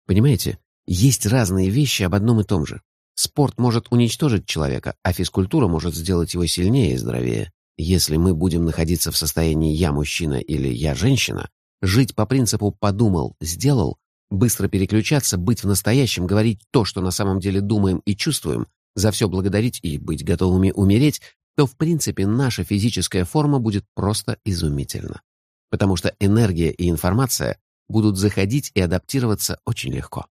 Понимаете, есть разные вещи об одном и том же. Спорт может уничтожить человека, а физкультура может сделать его сильнее и здоровее. Если мы будем находиться в состоянии «я мужчина» или «я женщина», жить по принципу «подумал, сделал», быстро переключаться, быть в настоящем, говорить то, что на самом деле думаем и чувствуем, за все благодарить и быть готовыми умереть, то в принципе наша физическая форма будет просто изумительна. Потому что энергия и информация будут заходить и адаптироваться очень легко.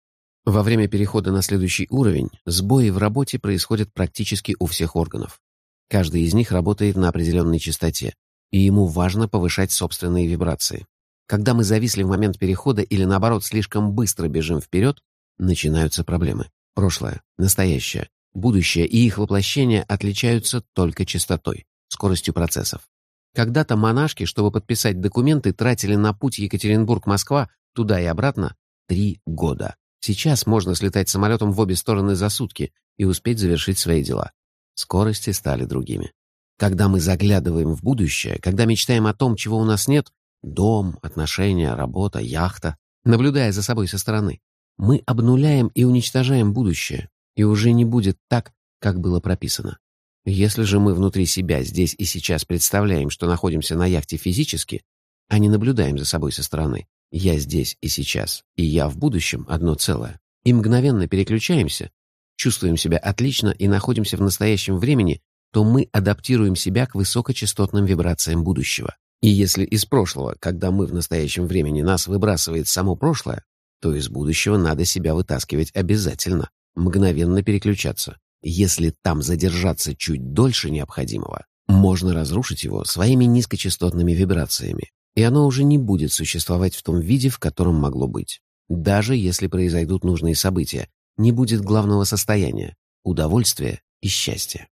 Во время перехода на следующий уровень сбои в работе происходят практически у всех органов. Каждый из них работает на определенной частоте, и ему важно повышать собственные вибрации. Когда мы зависли в момент перехода или наоборот слишком быстро бежим вперед, начинаются проблемы. Прошлое, настоящее, Будущее и их воплощение отличаются только частотой, скоростью процессов. Когда-то монашки, чтобы подписать документы, тратили на путь Екатеринбург-Москва туда и обратно три года. Сейчас можно слетать самолетом в обе стороны за сутки и успеть завершить свои дела. Скорости стали другими. Когда мы заглядываем в будущее, когда мечтаем о том, чего у нас нет, дом, отношения, работа, яхта, наблюдая за собой со стороны, мы обнуляем и уничтожаем будущее, и уже не будет так, как было прописано. Если же мы внутри себя здесь и сейчас представляем, что находимся на яхте физически, а не наблюдаем за собой со стороны, я здесь и сейчас, и я в будущем одно целое, и мгновенно переключаемся, чувствуем себя отлично и находимся в настоящем времени, то мы адаптируем себя к высокочастотным вибрациям будущего. И если из прошлого, когда мы в настоящем времени нас выбрасывает само прошлое, то из будущего надо себя вытаскивать обязательно, мгновенно переключаться. Если там задержаться чуть дольше необходимого, можно разрушить его своими низкочастотными вибрациями, и оно уже не будет существовать в том виде, в котором могло быть. Даже если произойдут нужные события, не будет главного состояния – удовольствия и счастья.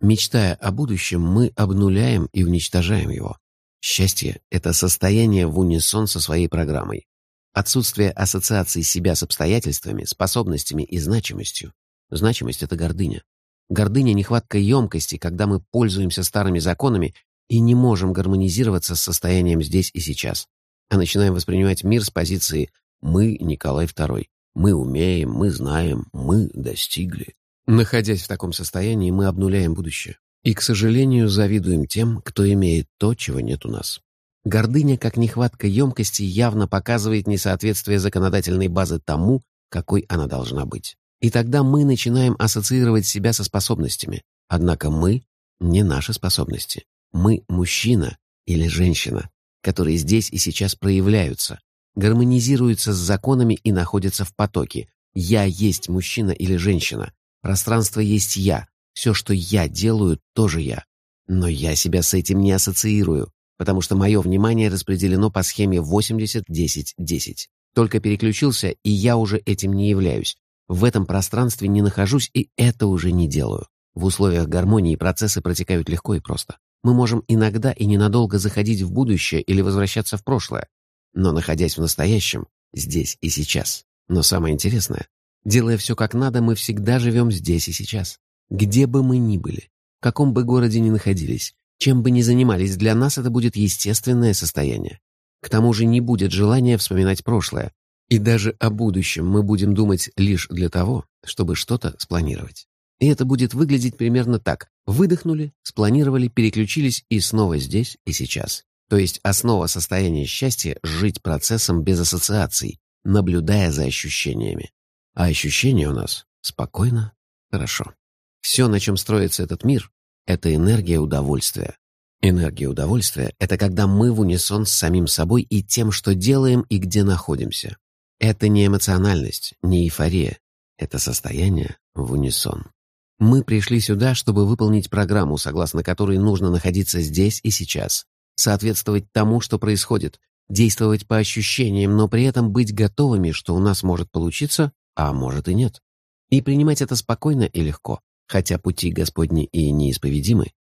Мечтая о будущем, мы обнуляем и уничтожаем его. Счастье — это состояние в унисон со своей программой. Отсутствие ассоциации себя с обстоятельствами, способностями и значимостью. Значимость — это гордыня. Гордыня — нехватка емкости, когда мы пользуемся старыми законами и не можем гармонизироваться с состоянием здесь и сейчас, а начинаем воспринимать мир с позиции «мы Николай II», «мы умеем», «мы знаем», «мы достигли». Находясь в таком состоянии, мы обнуляем будущее. И, к сожалению, завидуем тем, кто имеет то, чего нет у нас. Гордыня, как нехватка емкости, явно показывает несоответствие законодательной базы тому, какой она должна быть. И тогда мы начинаем ассоциировать себя со способностями. Однако мы — не наши способности. Мы — мужчина или женщина, которые здесь и сейчас проявляются, гармонизируются с законами и находятся в потоке. Я есть мужчина или женщина. Пространство есть я, все, что я делаю, тоже я. Но я себя с этим не ассоциирую, потому что мое внимание распределено по схеме 80-10-10. Только переключился, и я уже этим не являюсь. В этом пространстве не нахожусь, и это уже не делаю. В условиях гармонии процессы протекают легко и просто. Мы можем иногда и ненадолго заходить в будущее или возвращаться в прошлое, но находясь в настоящем, здесь и сейчас. Но самое интересное, делая все как надо, мы всегда живем здесь и сейчас. Где бы мы ни были, в каком бы городе ни находились, чем бы ни занимались, для нас это будет естественное состояние. К тому же не будет желания вспоминать прошлое, и даже о будущем мы будем думать лишь для того, чтобы что-то спланировать. И это будет выглядеть примерно так. Выдохнули, спланировали, переключились и снова здесь и сейчас. То есть основа состояния счастья — жить процессом без ассоциаций, наблюдая за ощущениями. А ощущения у нас спокойно, хорошо. Все, на чем строится этот мир, это энергия удовольствия. Энергия удовольствия — это когда мы в унисон с самим собой и тем, что делаем и где находимся. Это не эмоциональность, не эйфория. Это состояние в унисон. Мы пришли сюда, чтобы выполнить программу, согласно которой нужно находиться здесь и сейчас, соответствовать тому, что происходит, действовать по ощущениям, но при этом быть готовыми, что у нас может получиться, а может и нет. И принимать это спокойно и легко. Хотя пути Господни и неисповедимы,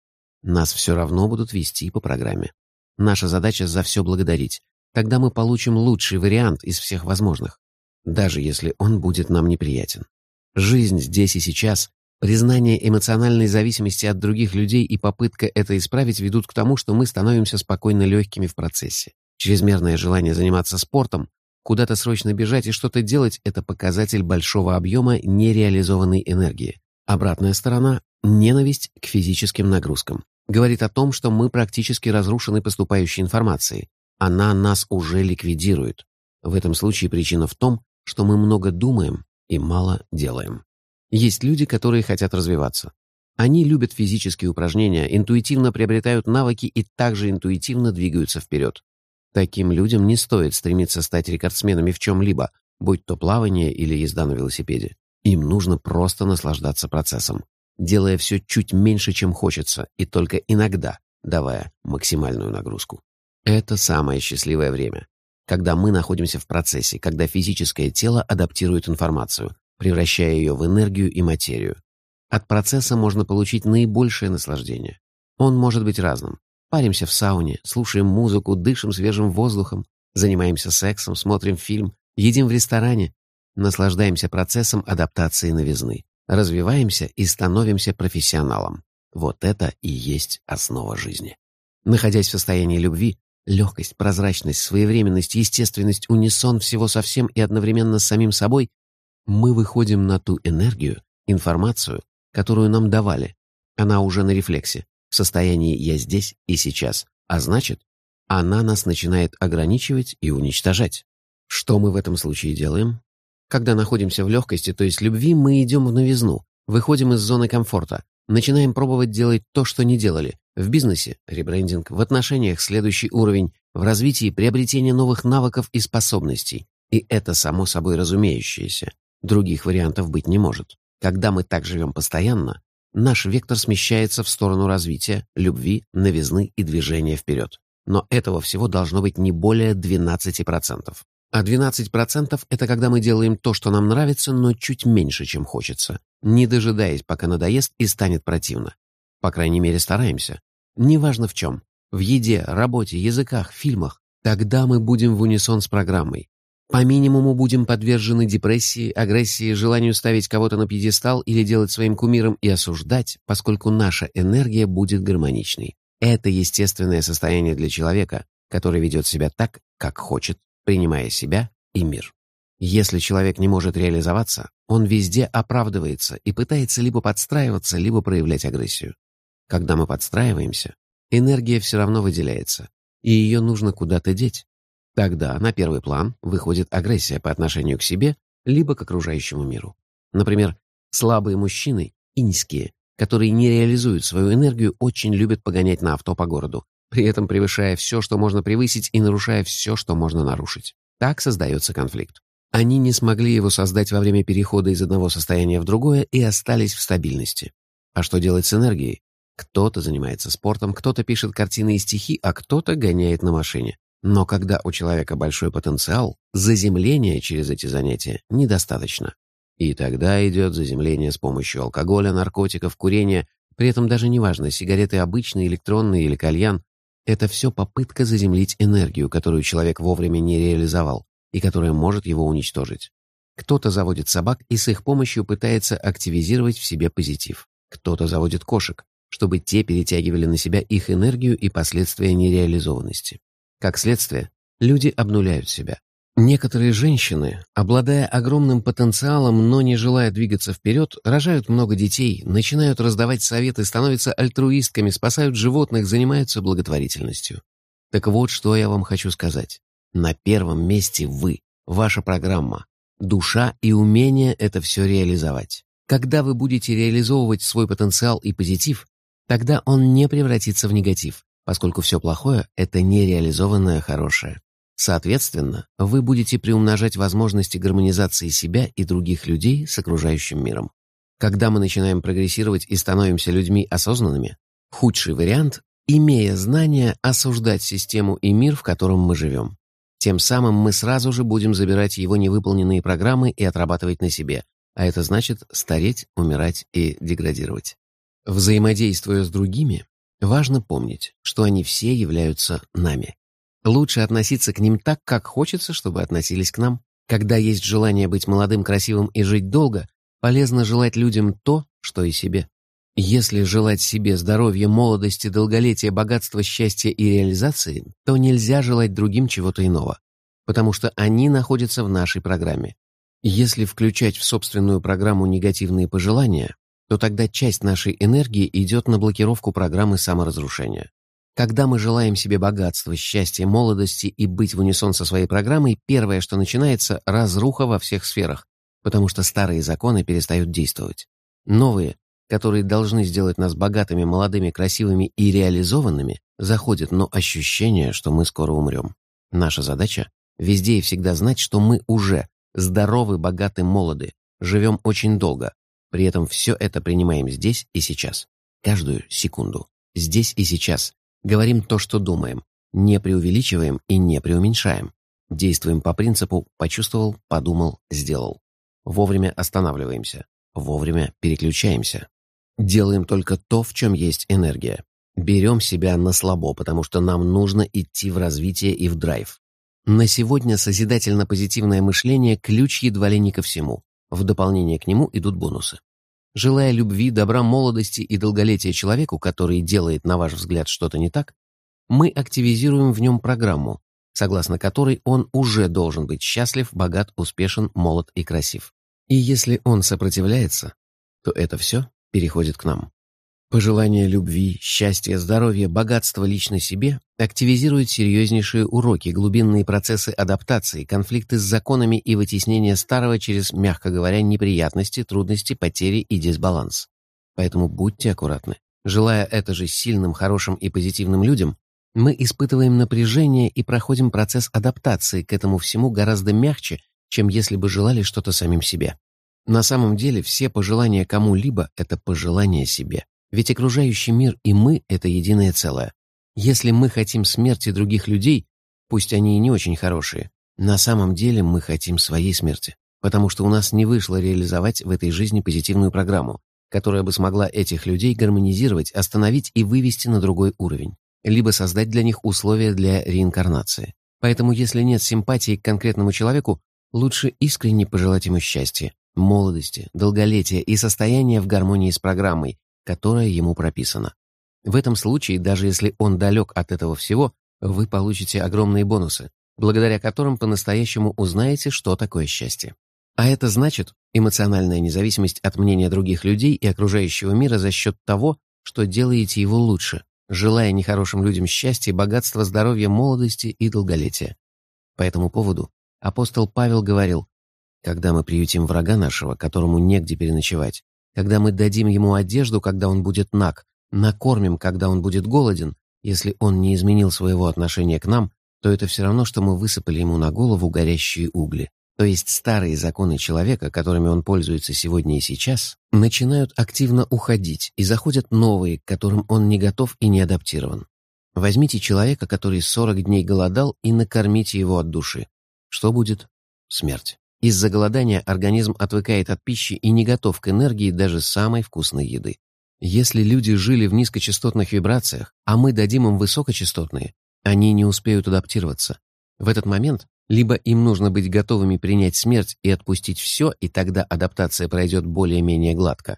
нас все равно будут вести по программе. Наша задача за все благодарить. Тогда мы получим лучший вариант из всех возможных, даже если он будет нам неприятен. Жизнь здесь и сейчас, признание эмоциональной зависимости от других людей и попытка это исправить ведут к тому, что мы становимся спокойно легкими в процессе. Чрезмерное желание заниматься спортом, куда-то срочно бежать и что-то делать – это показатель большого объема нереализованной энергии. Обратная сторона — ненависть к физическим нагрузкам. Говорит о том, что мы практически разрушены поступающей информацией. Она нас уже ликвидирует. В этом случае причина в том, что мы много думаем и мало делаем. Есть люди, которые хотят развиваться. Они любят физические упражнения, интуитивно приобретают навыки и также интуитивно двигаются вперед. Таким людям не стоит стремиться стать рекордсменами в чем-либо, будь то плавание или езда на велосипеде. Им нужно просто наслаждаться процессом, делая все чуть меньше, чем хочется, и только иногда давая максимальную нагрузку. Это самое счастливое время, когда мы находимся в процессе, когда физическое тело адаптирует информацию, превращая ее в энергию и материю. От процесса можно получить наибольшее наслаждение. Он может быть разным. Паримся в сауне, слушаем музыку, дышим свежим воздухом, занимаемся сексом, смотрим фильм, едим в ресторане наслаждаемся процессом адаптации новизны, развиваемся и становимся профессионалом. Вот это и есть основа жизни. Находясь в состоянии любви, легкость, прозрачность, своевременность, естественность, унисон всего со всем и одновременно с самим собой, мы выходим на ту энергию, информацию, которую нам давали, Она уже на рефлексе, в состоянии «я здесь и сейчас», а значит, она нас начинает ограничивать и уничтожать. Что мы в этом случае делаем? Когда находимся в легкости, то есть любви, мы идем в новизну, выходим из зоны комфорта, начинаем пробовать делать то, что не делали. В бизнесе – ребрендинг, в отношениях – следующий уровень, в развитии – приобретение новых навыков и способностей. И это само собой разумеющееся. Других вариантов быть не может. Когда мы так живем постоянно, наш вектор смещается в сторону развития, любви, новизны и движения вперед. Но этого всего должно быть не более 12%. А 12% — это когда мы делаем то, что нам нравится, но чуть меньше, чем хочется, не дожидаясь, пока надоест и станет противно. По крайней мере, стараемся. Неважно в чем. В еде, работе, языках, фильмах. Тогда мы будем в унисон с программой. По минимуму будем подвержены депрессии, агрессии, желанию ставить кого-то на пьедестал или делать своим кумиром и осуждать, поскольку наша энергия будет гармоничной. Это естественное состояние для человека, который ведет себя так, как хочет, принимая себя и мир. Если человек не может реализоваться, он везде оправдывается и пытается либо подстраиваться, либо проявлять агрессию. Когда мы подстраиваемся, энергия все равно выделяется, и ее нужно куда-то деть. Тогда на первый план выходит агрессия по отношению к себе либо к окружающему миру. Например, слабые мужчины и низкие, которые не реализуют свою энергию, очень любят погонять на авто по городу, при этом превышая все, что можно превысить, и нарушая все, что можно нарушить. Так создается конфликт. Они не смогли его создать во время перехода из одного состояния в другое и остались в стабильности. А что делать с энергией? Кто-то занимается спортом, кто-то пишет картины и стихи, а кто-то гоняет на машине. Но когда у человека большой потенциал, заземления через эти занятия недостаточно. И тогда идет заземление с помощью алкоголя, наркотиков, курения, при этом даже неважно, сигареты обычные, электронные или кальян, это все попытка заземлить энергию, которую человек вовремя не реализовал и которая может его уничтожить. Кто-то заводит собак и с их помощью пытается активизировать в себе позитив. Кто-то заводит кошек, чтобы те перетягивали на себя их энергию и последствия нереализованности. Как следствие, люди обнуляют себя. Некоторые женщины, обладая огромным потенциалом, но не желая двигаться вперед, рожают много детей, начинают раздавать советы, становятся альтруистками, спасают животных, занимаются благотворительностью. Так вот, что я вам хочу сказать. На первом месте вы, ваша программа. Душа и умение это все реализовать. Когда вы будете реализовывать свой потенциал и позитив, тогда он не превратится в негатив, поскольку все плохое — это нереализованное хорошее. Соответственно, вы будете приумножать возможности гармонизации себя и других людей с окружающим миром. Когда мы начинаем прогрессировать и становимся людьми осознанными, худший вариант – имея знания, осуждать систему и мир, в котором мы живем. Тем самым мы сразу же будем забирать его невыполненные программы и отрабатывать на себе, а это значит стареть, умирать и деградировать. Взаимодействуя с другими, важно помнить, что они все являются нами. Лучше относиться к ним так, как хочется, чтобы относились к нам. Когда есть желание быть молодым, красивым и жить долго, полезно желать людям то, что и себе. Если желать себе здоровья, молодости, долголетия, богатства, счастья и реализации, то нельзя желать другим чего-то иного, потому что они находятся в нашей программе. Если включать в собственную программу негативные пожелания, то тогда часть нашей энергии идет на блокировку программы саморазрушения. Когда мы желаем себе богатства, счастья, молодости и быть в унисон со своей программой, первое, что начинается – разруха во всех сферах, потому что старые законы перестают действовать. Новые, которые должны сделать нас богатыми, молодыми, красивыми и реализованными, заходят, но ощущение, что мы скоро умрем. Наша задача – везде и всегда знать, что мы уже здоровы, богаты, молоды, живем очень долго, при этом все это принимаем здесь и сейчас, каждую секунду, здесь и сейчас, Говорим то, что думаем, не преувеличиваем и не преуменьшаем. Действуем по принципу «почувствовал, подумал, сделал». Вовремя останавливаемся, вовремя переключаемся. Делаем только то, в чем есть энергия. Берем себя на слабо, потому что нам нужно идти в развитие и в драйв. На сегодня созидательно-позитивное мышление – ключ едва ли не ко всему. В дополнение к нему идут бонусы. Желая любви, добра, молодости и долголетия человеку, который делает, на ваш взгляд, что-то не так, мы активизируем в нем программу, согласно которой он уже должен быть счастлив, богат, успешен, молод и красив. И если он сопротивляется, то это все переходит к нам. Пожелание любви, счастья, здоровья, богатства лично себе активизирует серьезнейшие уроки, глубинные процессы адаптации, конфликты с законами и вытеснение старого через, мягко говоря, неприятности, трудности, потери и дисбаланс. Поэтому будьте аккуратны. Желая это же сильным, хорошим и позитивным людям, мы испытываем напряжение и проходим процесс адаптации к этому всему гораздо мягче, чем если бы желали что-то самим себе. На самом деле все пожелания кому-либо — это пожелания себе. Ведь окружающий мир и мы — это единое целое. Если мы хотим смерти других людей, пусть они и не очень хорошие, на самом деле мы хотим своей смерти, потому что у нас не вышло реализовать в этой жизни позитивную программу, которая бы смогла этих людей гармонизировать, остановить и вывести на другой уровень, либо создать для них условия для реинкарнации. Поэтому если нет симпатии к конкретному человеку, лучше искренне пожелать ему счастья, молодости, долголетия и состояния в гармонии с программой, которая ему прописана. В этом случае, даже если он далек от этого всего, вы получите огромные бонусы, благодаря которым по-настоящему узнаете, что такое счастье. А это значит эмоциональная независимость от мнения других людей и окружающего мира за счет того, что делаете его лучше, желая нехорошим людям счастья, богатства, здоровья, молодости и долголетия. По этому поводу апостол Павел говорил, «Когда мы приютим врага нашего, которому негде переночевать, когда мы дадим ему одежду, когда он будет наг, накормим, когда он будет голоден, если он не изменил своего отношения к нам, то это все равно, что мы высыпали ему на голову горящие угли. То есть старые законы человека, которыми он пользуется сегодня и сейчас, начинают активно уходить, и заходят новые, к которым он не готов и не адаптирован. Возьмите человека, который 40 дней голодал, и накормите его от души. Что будет? Смерть. Из-за голодания организм отвыкает от пищи и не готов к энергии даже самой вкусной еды. Если люди жили в низкочастотных вибрациях, а мы дадим им высокочастотные, они не успеют адаптироваться. В этот момент либо им нужно быть готовыми принять смерть и отпустить все, и тогда адаптация пройдет более-менее гладко,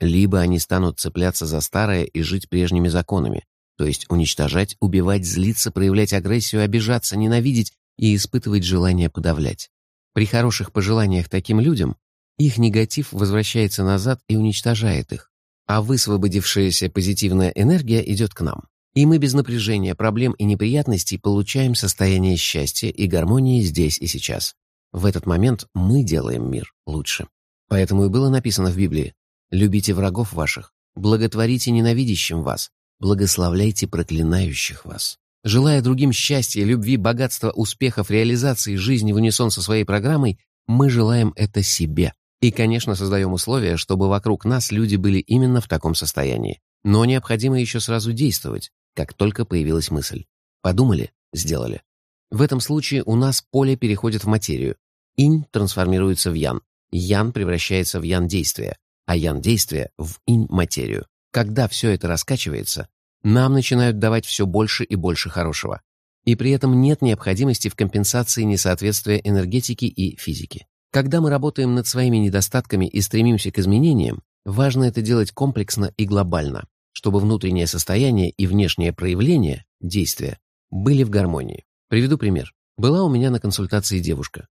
либо они станут цепляться за старое и жить прежними законами, то есть уничтожать, убивать, злиться, проявлять агрессию, обижаться, ненавидеть и испытывать желание подавлять. При хороших пожеланиях таким людям их негатив возвращается назад и уничтожает их, а высвободившаяся позитивная энергия идет к нам. И мы без напряжения, проблем и неприятностей получаем состояние счастья и гармонии здесь и сейчас. В этот момент мы делаем мир лучше. Поэтому и было написано в Библии «Любите врагов ваших, благотворите ненавидящим вас, благословляйте проклинающих вас». Желая другим счастья, любви, богатства, успехов, реализации жизни в унисон со своей программой, мы желаем это себе. И, конечно, создаем условия, чтобы вокруг нас люди были именно в таком состоянии. Но необходимо еще сразу действовать, как только появилась мысль. Подумали, сделали. В этом случае у нас поле переходит в материю. Инь трансформируется в ян. Ян превращается в ян действия, а ян действия в инь материю. Когда все это раскачивается, нам начинают давать все больше и больше хорошего. И при этом нет необходимости в компенсации несоответствия энергетики и физики. Когда мы работаем над своими недостатками и стремимся к изменениям, важно это делать комплексно и глобально, чтобы внутреннее состояние и внешнее проявление, действия, были в гармонии. Приведу пример. Была у меня на консультации девушка.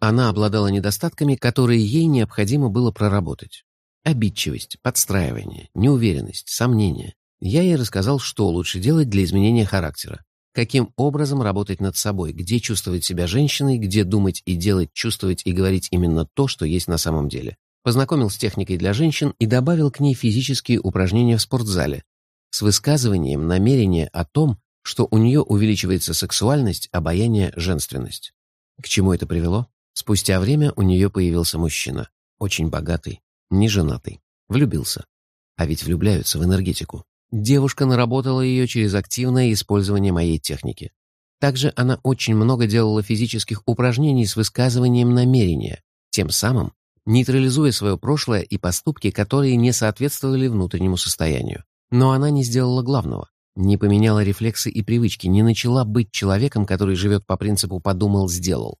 Она обладала недостатками, которые ей необходимо было проработать. Обидчивость, подстраивание, неуверенность, сомнения. Я ей рассказал, что лучше делать для изменения характера, каким образом работать над собой, где чувствовать себя женщиной, где думать и делать, чувствовать и говорить именно то, что есть на самом деле. Познакомил с техникой для женщин и добавил к ней физические упражнения в спортзале с высказыванием намерения о том, что у нее увеличивается сексуальность, обаяние, женственность. К чему это привело? Спустя время у нее появился мужчина, очень богатый, неженатый, влюбился. А ведь влюбляются в энергетику. Девушка наработала ее через активное использование моей техники. Также она очень много делала физических упражнений с высказыванием намерения, тем самым нейтрализуя свое прошлое и поступки, которые не соответствовали внутреннему состоянию. Но она не сделала главного. Не поменяла рефлексы и привычки, не начала быть человеком, который живет по принципу «подумал, сделал».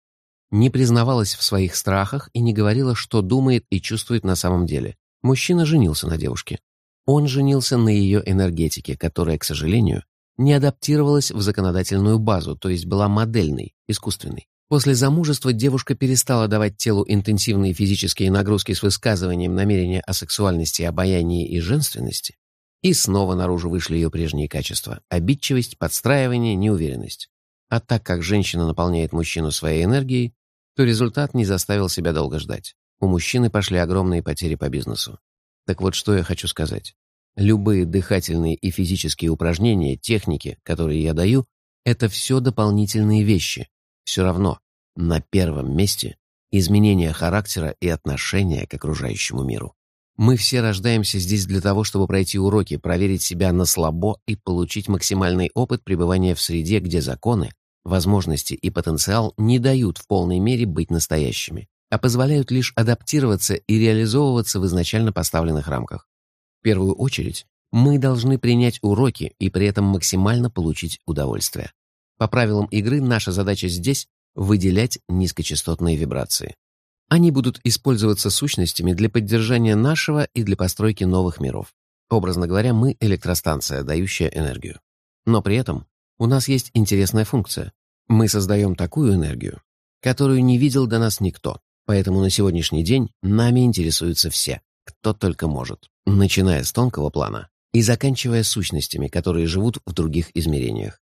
Не признавалась в своих страхах и не говорила, что думает и чувствует на самом деле. Мужчина женился на девушке. Он женился на ее энергетике, которая, к сожалению, не адаптировалась в законодательную базу, то есть была модельной, искусственной. После замужества девушка перестала давать телу интенсивные физические нагрузки с высказыванием намерения о сексуальности, обаянии и женственности И снова наружу вышли ее прежние качества – обидчивость, подстраивание, неуверенность. А так как женщина наполняет мужчину своей энергией, то результат не заставил себя долго ждать. У мужчины пошли огромные потери по бизнесу. Так вот, что я хочу сказать. Любые дыхательные и физические упражнения, техники, которые я даю, это все дополнительные вещи. Все равно, на первом месте изменение характера и отношения к окружающему миру. Мы все рождаемся здесь для того, чтобы пройти уроки, проверить себя на слабо и получить максимальный опыт пребывания в среде, где законы, возможности и потенциал не дают в полной мере быть настоящими, а позволяют лишь адаптироваться и реализовываться в изначально поставленных рамках. В первую очередь, мы должны принять уроки и при этом максимально получить удовольствие. По правилам игры наша задача здесь — выделять низкочастотные вибрации. Они будут использоваться сущностями для поддержания нашего и для постройки новых миров. Образно говоря, мы — электростанция, дающая энергию. Но при этом у нас есть интересная функция. Мы создаем такую энергию, которую не видел до нас никто. Поэтому на сегодняшний день нами интересуются все, кто только может, начиная с тонкого плана и заканчивая сущностями, которые живут в других измерениях.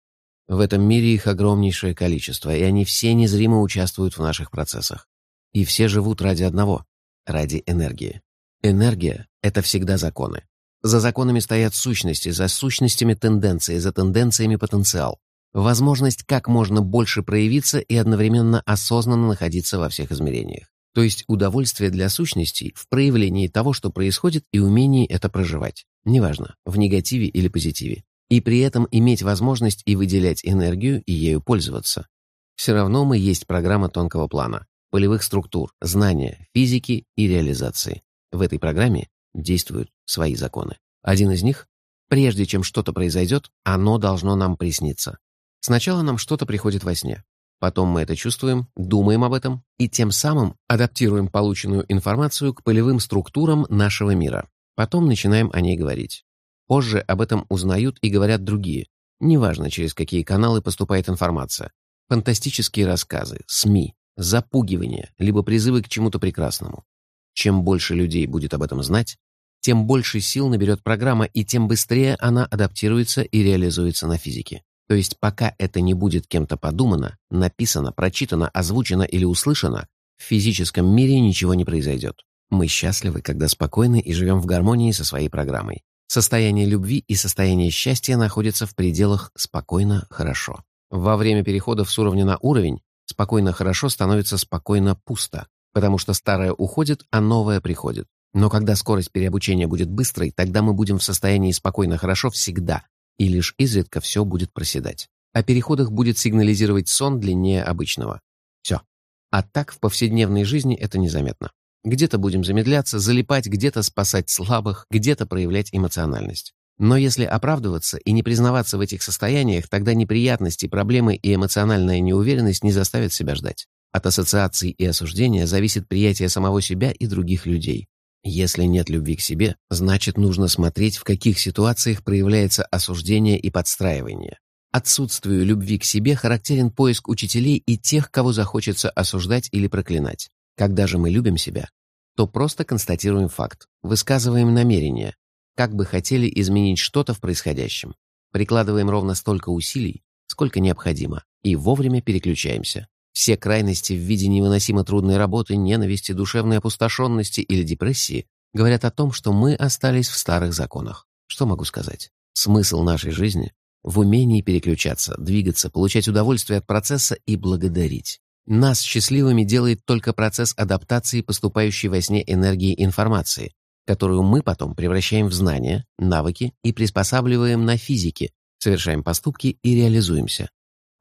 В этом мире их огромнейшее количество, и они все незримо участвуют в наших процессах. И все живут ради одного — ради энергии. Энергия — это всегда законы. За законами стоят сущности, за сущностями тенденции, за тенденциями потенциал. Возможность как можно больше проявиться и одновременно осознанно находиться во всех измерениях. То есть удовольствие для сущностей в проявлении того, что происходит, и умении это проживать. Неважно, в негативе или позитиве. И при этом иметь возможность и выделять энергию, и ею пользоваться. Все равно мы есть программа тонкого плана полевых структур, знания, физики и реализации. В этой программе действуют свои законы. Один из них — прежде чем что-то произойдет, оно должно нам присниться. Сначала нам что-то приходит во сне. Потом мы это чувствуем, думаем об этом и тем самым адаптируем полученную информацию к полевым структурам нашего мира. Потом начинаем о ней говорить. Позже об этом узнают и говорят другие. Неважно, через какие каналы поступает информация. Фантастические рассказы, СМИ, запугивание, либо призывы к чему-то прекрасному. Чем больше людей будет об этом знать, тем больше сил наберет программа, и тем быстрее она адаптируется и реализуется на физике. То есть пока это не будет кем-то подумано, написано, прочитано, озвучено или услышано, в физическом мире ничего не произойдет. Мы счастливы, когда спокойны и живем в гармонии со своей программой. Состояние любви и состояние счастья находятся в пределах «спокойно, хорошо». Во время переходов с уровня на уровень Спокойно хорошо становится спокойно пусто, потому что старое уходит, а новое приходит. Но когда скорость переобучения будет быстрой, тогда мы будем в состоянии спокойно хорошо всегда, и лишь изредка все будет проседать. О переходах будет сигнализировать сон длиннее обычного. Все. А так в повседневной жизни это незаметно. Где-то будем замедляться, залипать, где-то спасать слабых, где-то проявлять эмоциональность. Но если оправдываться и не признаваться в этих состояниях, тогда неприятности, проблемы и эмоциональная неуверенность не заставят себя ждать. От ассоциаций и осуждения зависит приятие самого себя и других людей. Если нет любви к себе, значит нужно смотреть, в каких ситуациях проявляется осуждение и подстраивание. Отсутствию любви к себе характерен поиск учителей и тех, кого захочется осуждать или проклинать. Когда же мы любим себя, то просто констатируем факт, высказываем намерение, как бы хотели изменить что-то в происходящем. Прикладываем ровно столько усилий, сколько необходимо, и вовремя переключаемся. Все крайности в виде невыносимо трудной работы, ненависти, душевной опустошенности или депрессии говорят о том, что мы остались в старых законах. Что могу сказать? Смысл нашей жизни в умении переключаться, двигаться, получать удовольствие от процесса и благодарить. Нас счастливыми делает только процесс адаптации поступающей во сне энергии информации, которую мы потом превращаем в знания, навыки и приспосабливаем на физике, совершаем поступки и реализуемся.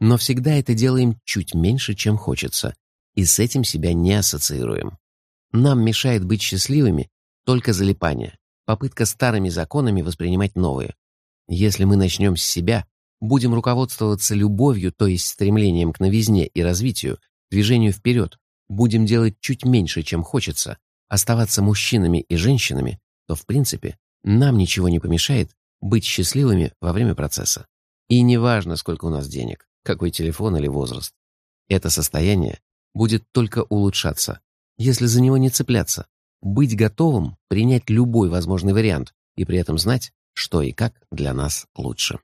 Но всегда это делаем чуть меньше, чем хочется, и с этим себя не ассоциируем. Нам мешает быть счастливыми только залипание, попытка старыми законами воспринимать новые. Если мы начнем с себя, будем руководствоваться любовью, то есть стремлением к новизне и развитию, движению вперед, будем делать чуть меньше, чем хочется, оставаться мужчинами и женщинами, то, в принципе, нам ничего не помешает быть счастливыми во время процесса. И неважно, сколько у нас денег, какой телефон или возраст. Это состояние будет только улучшаться, если за него не цепляться, быть готовым принять любой возможный вариант и при этом знать, что и как для нас лучше.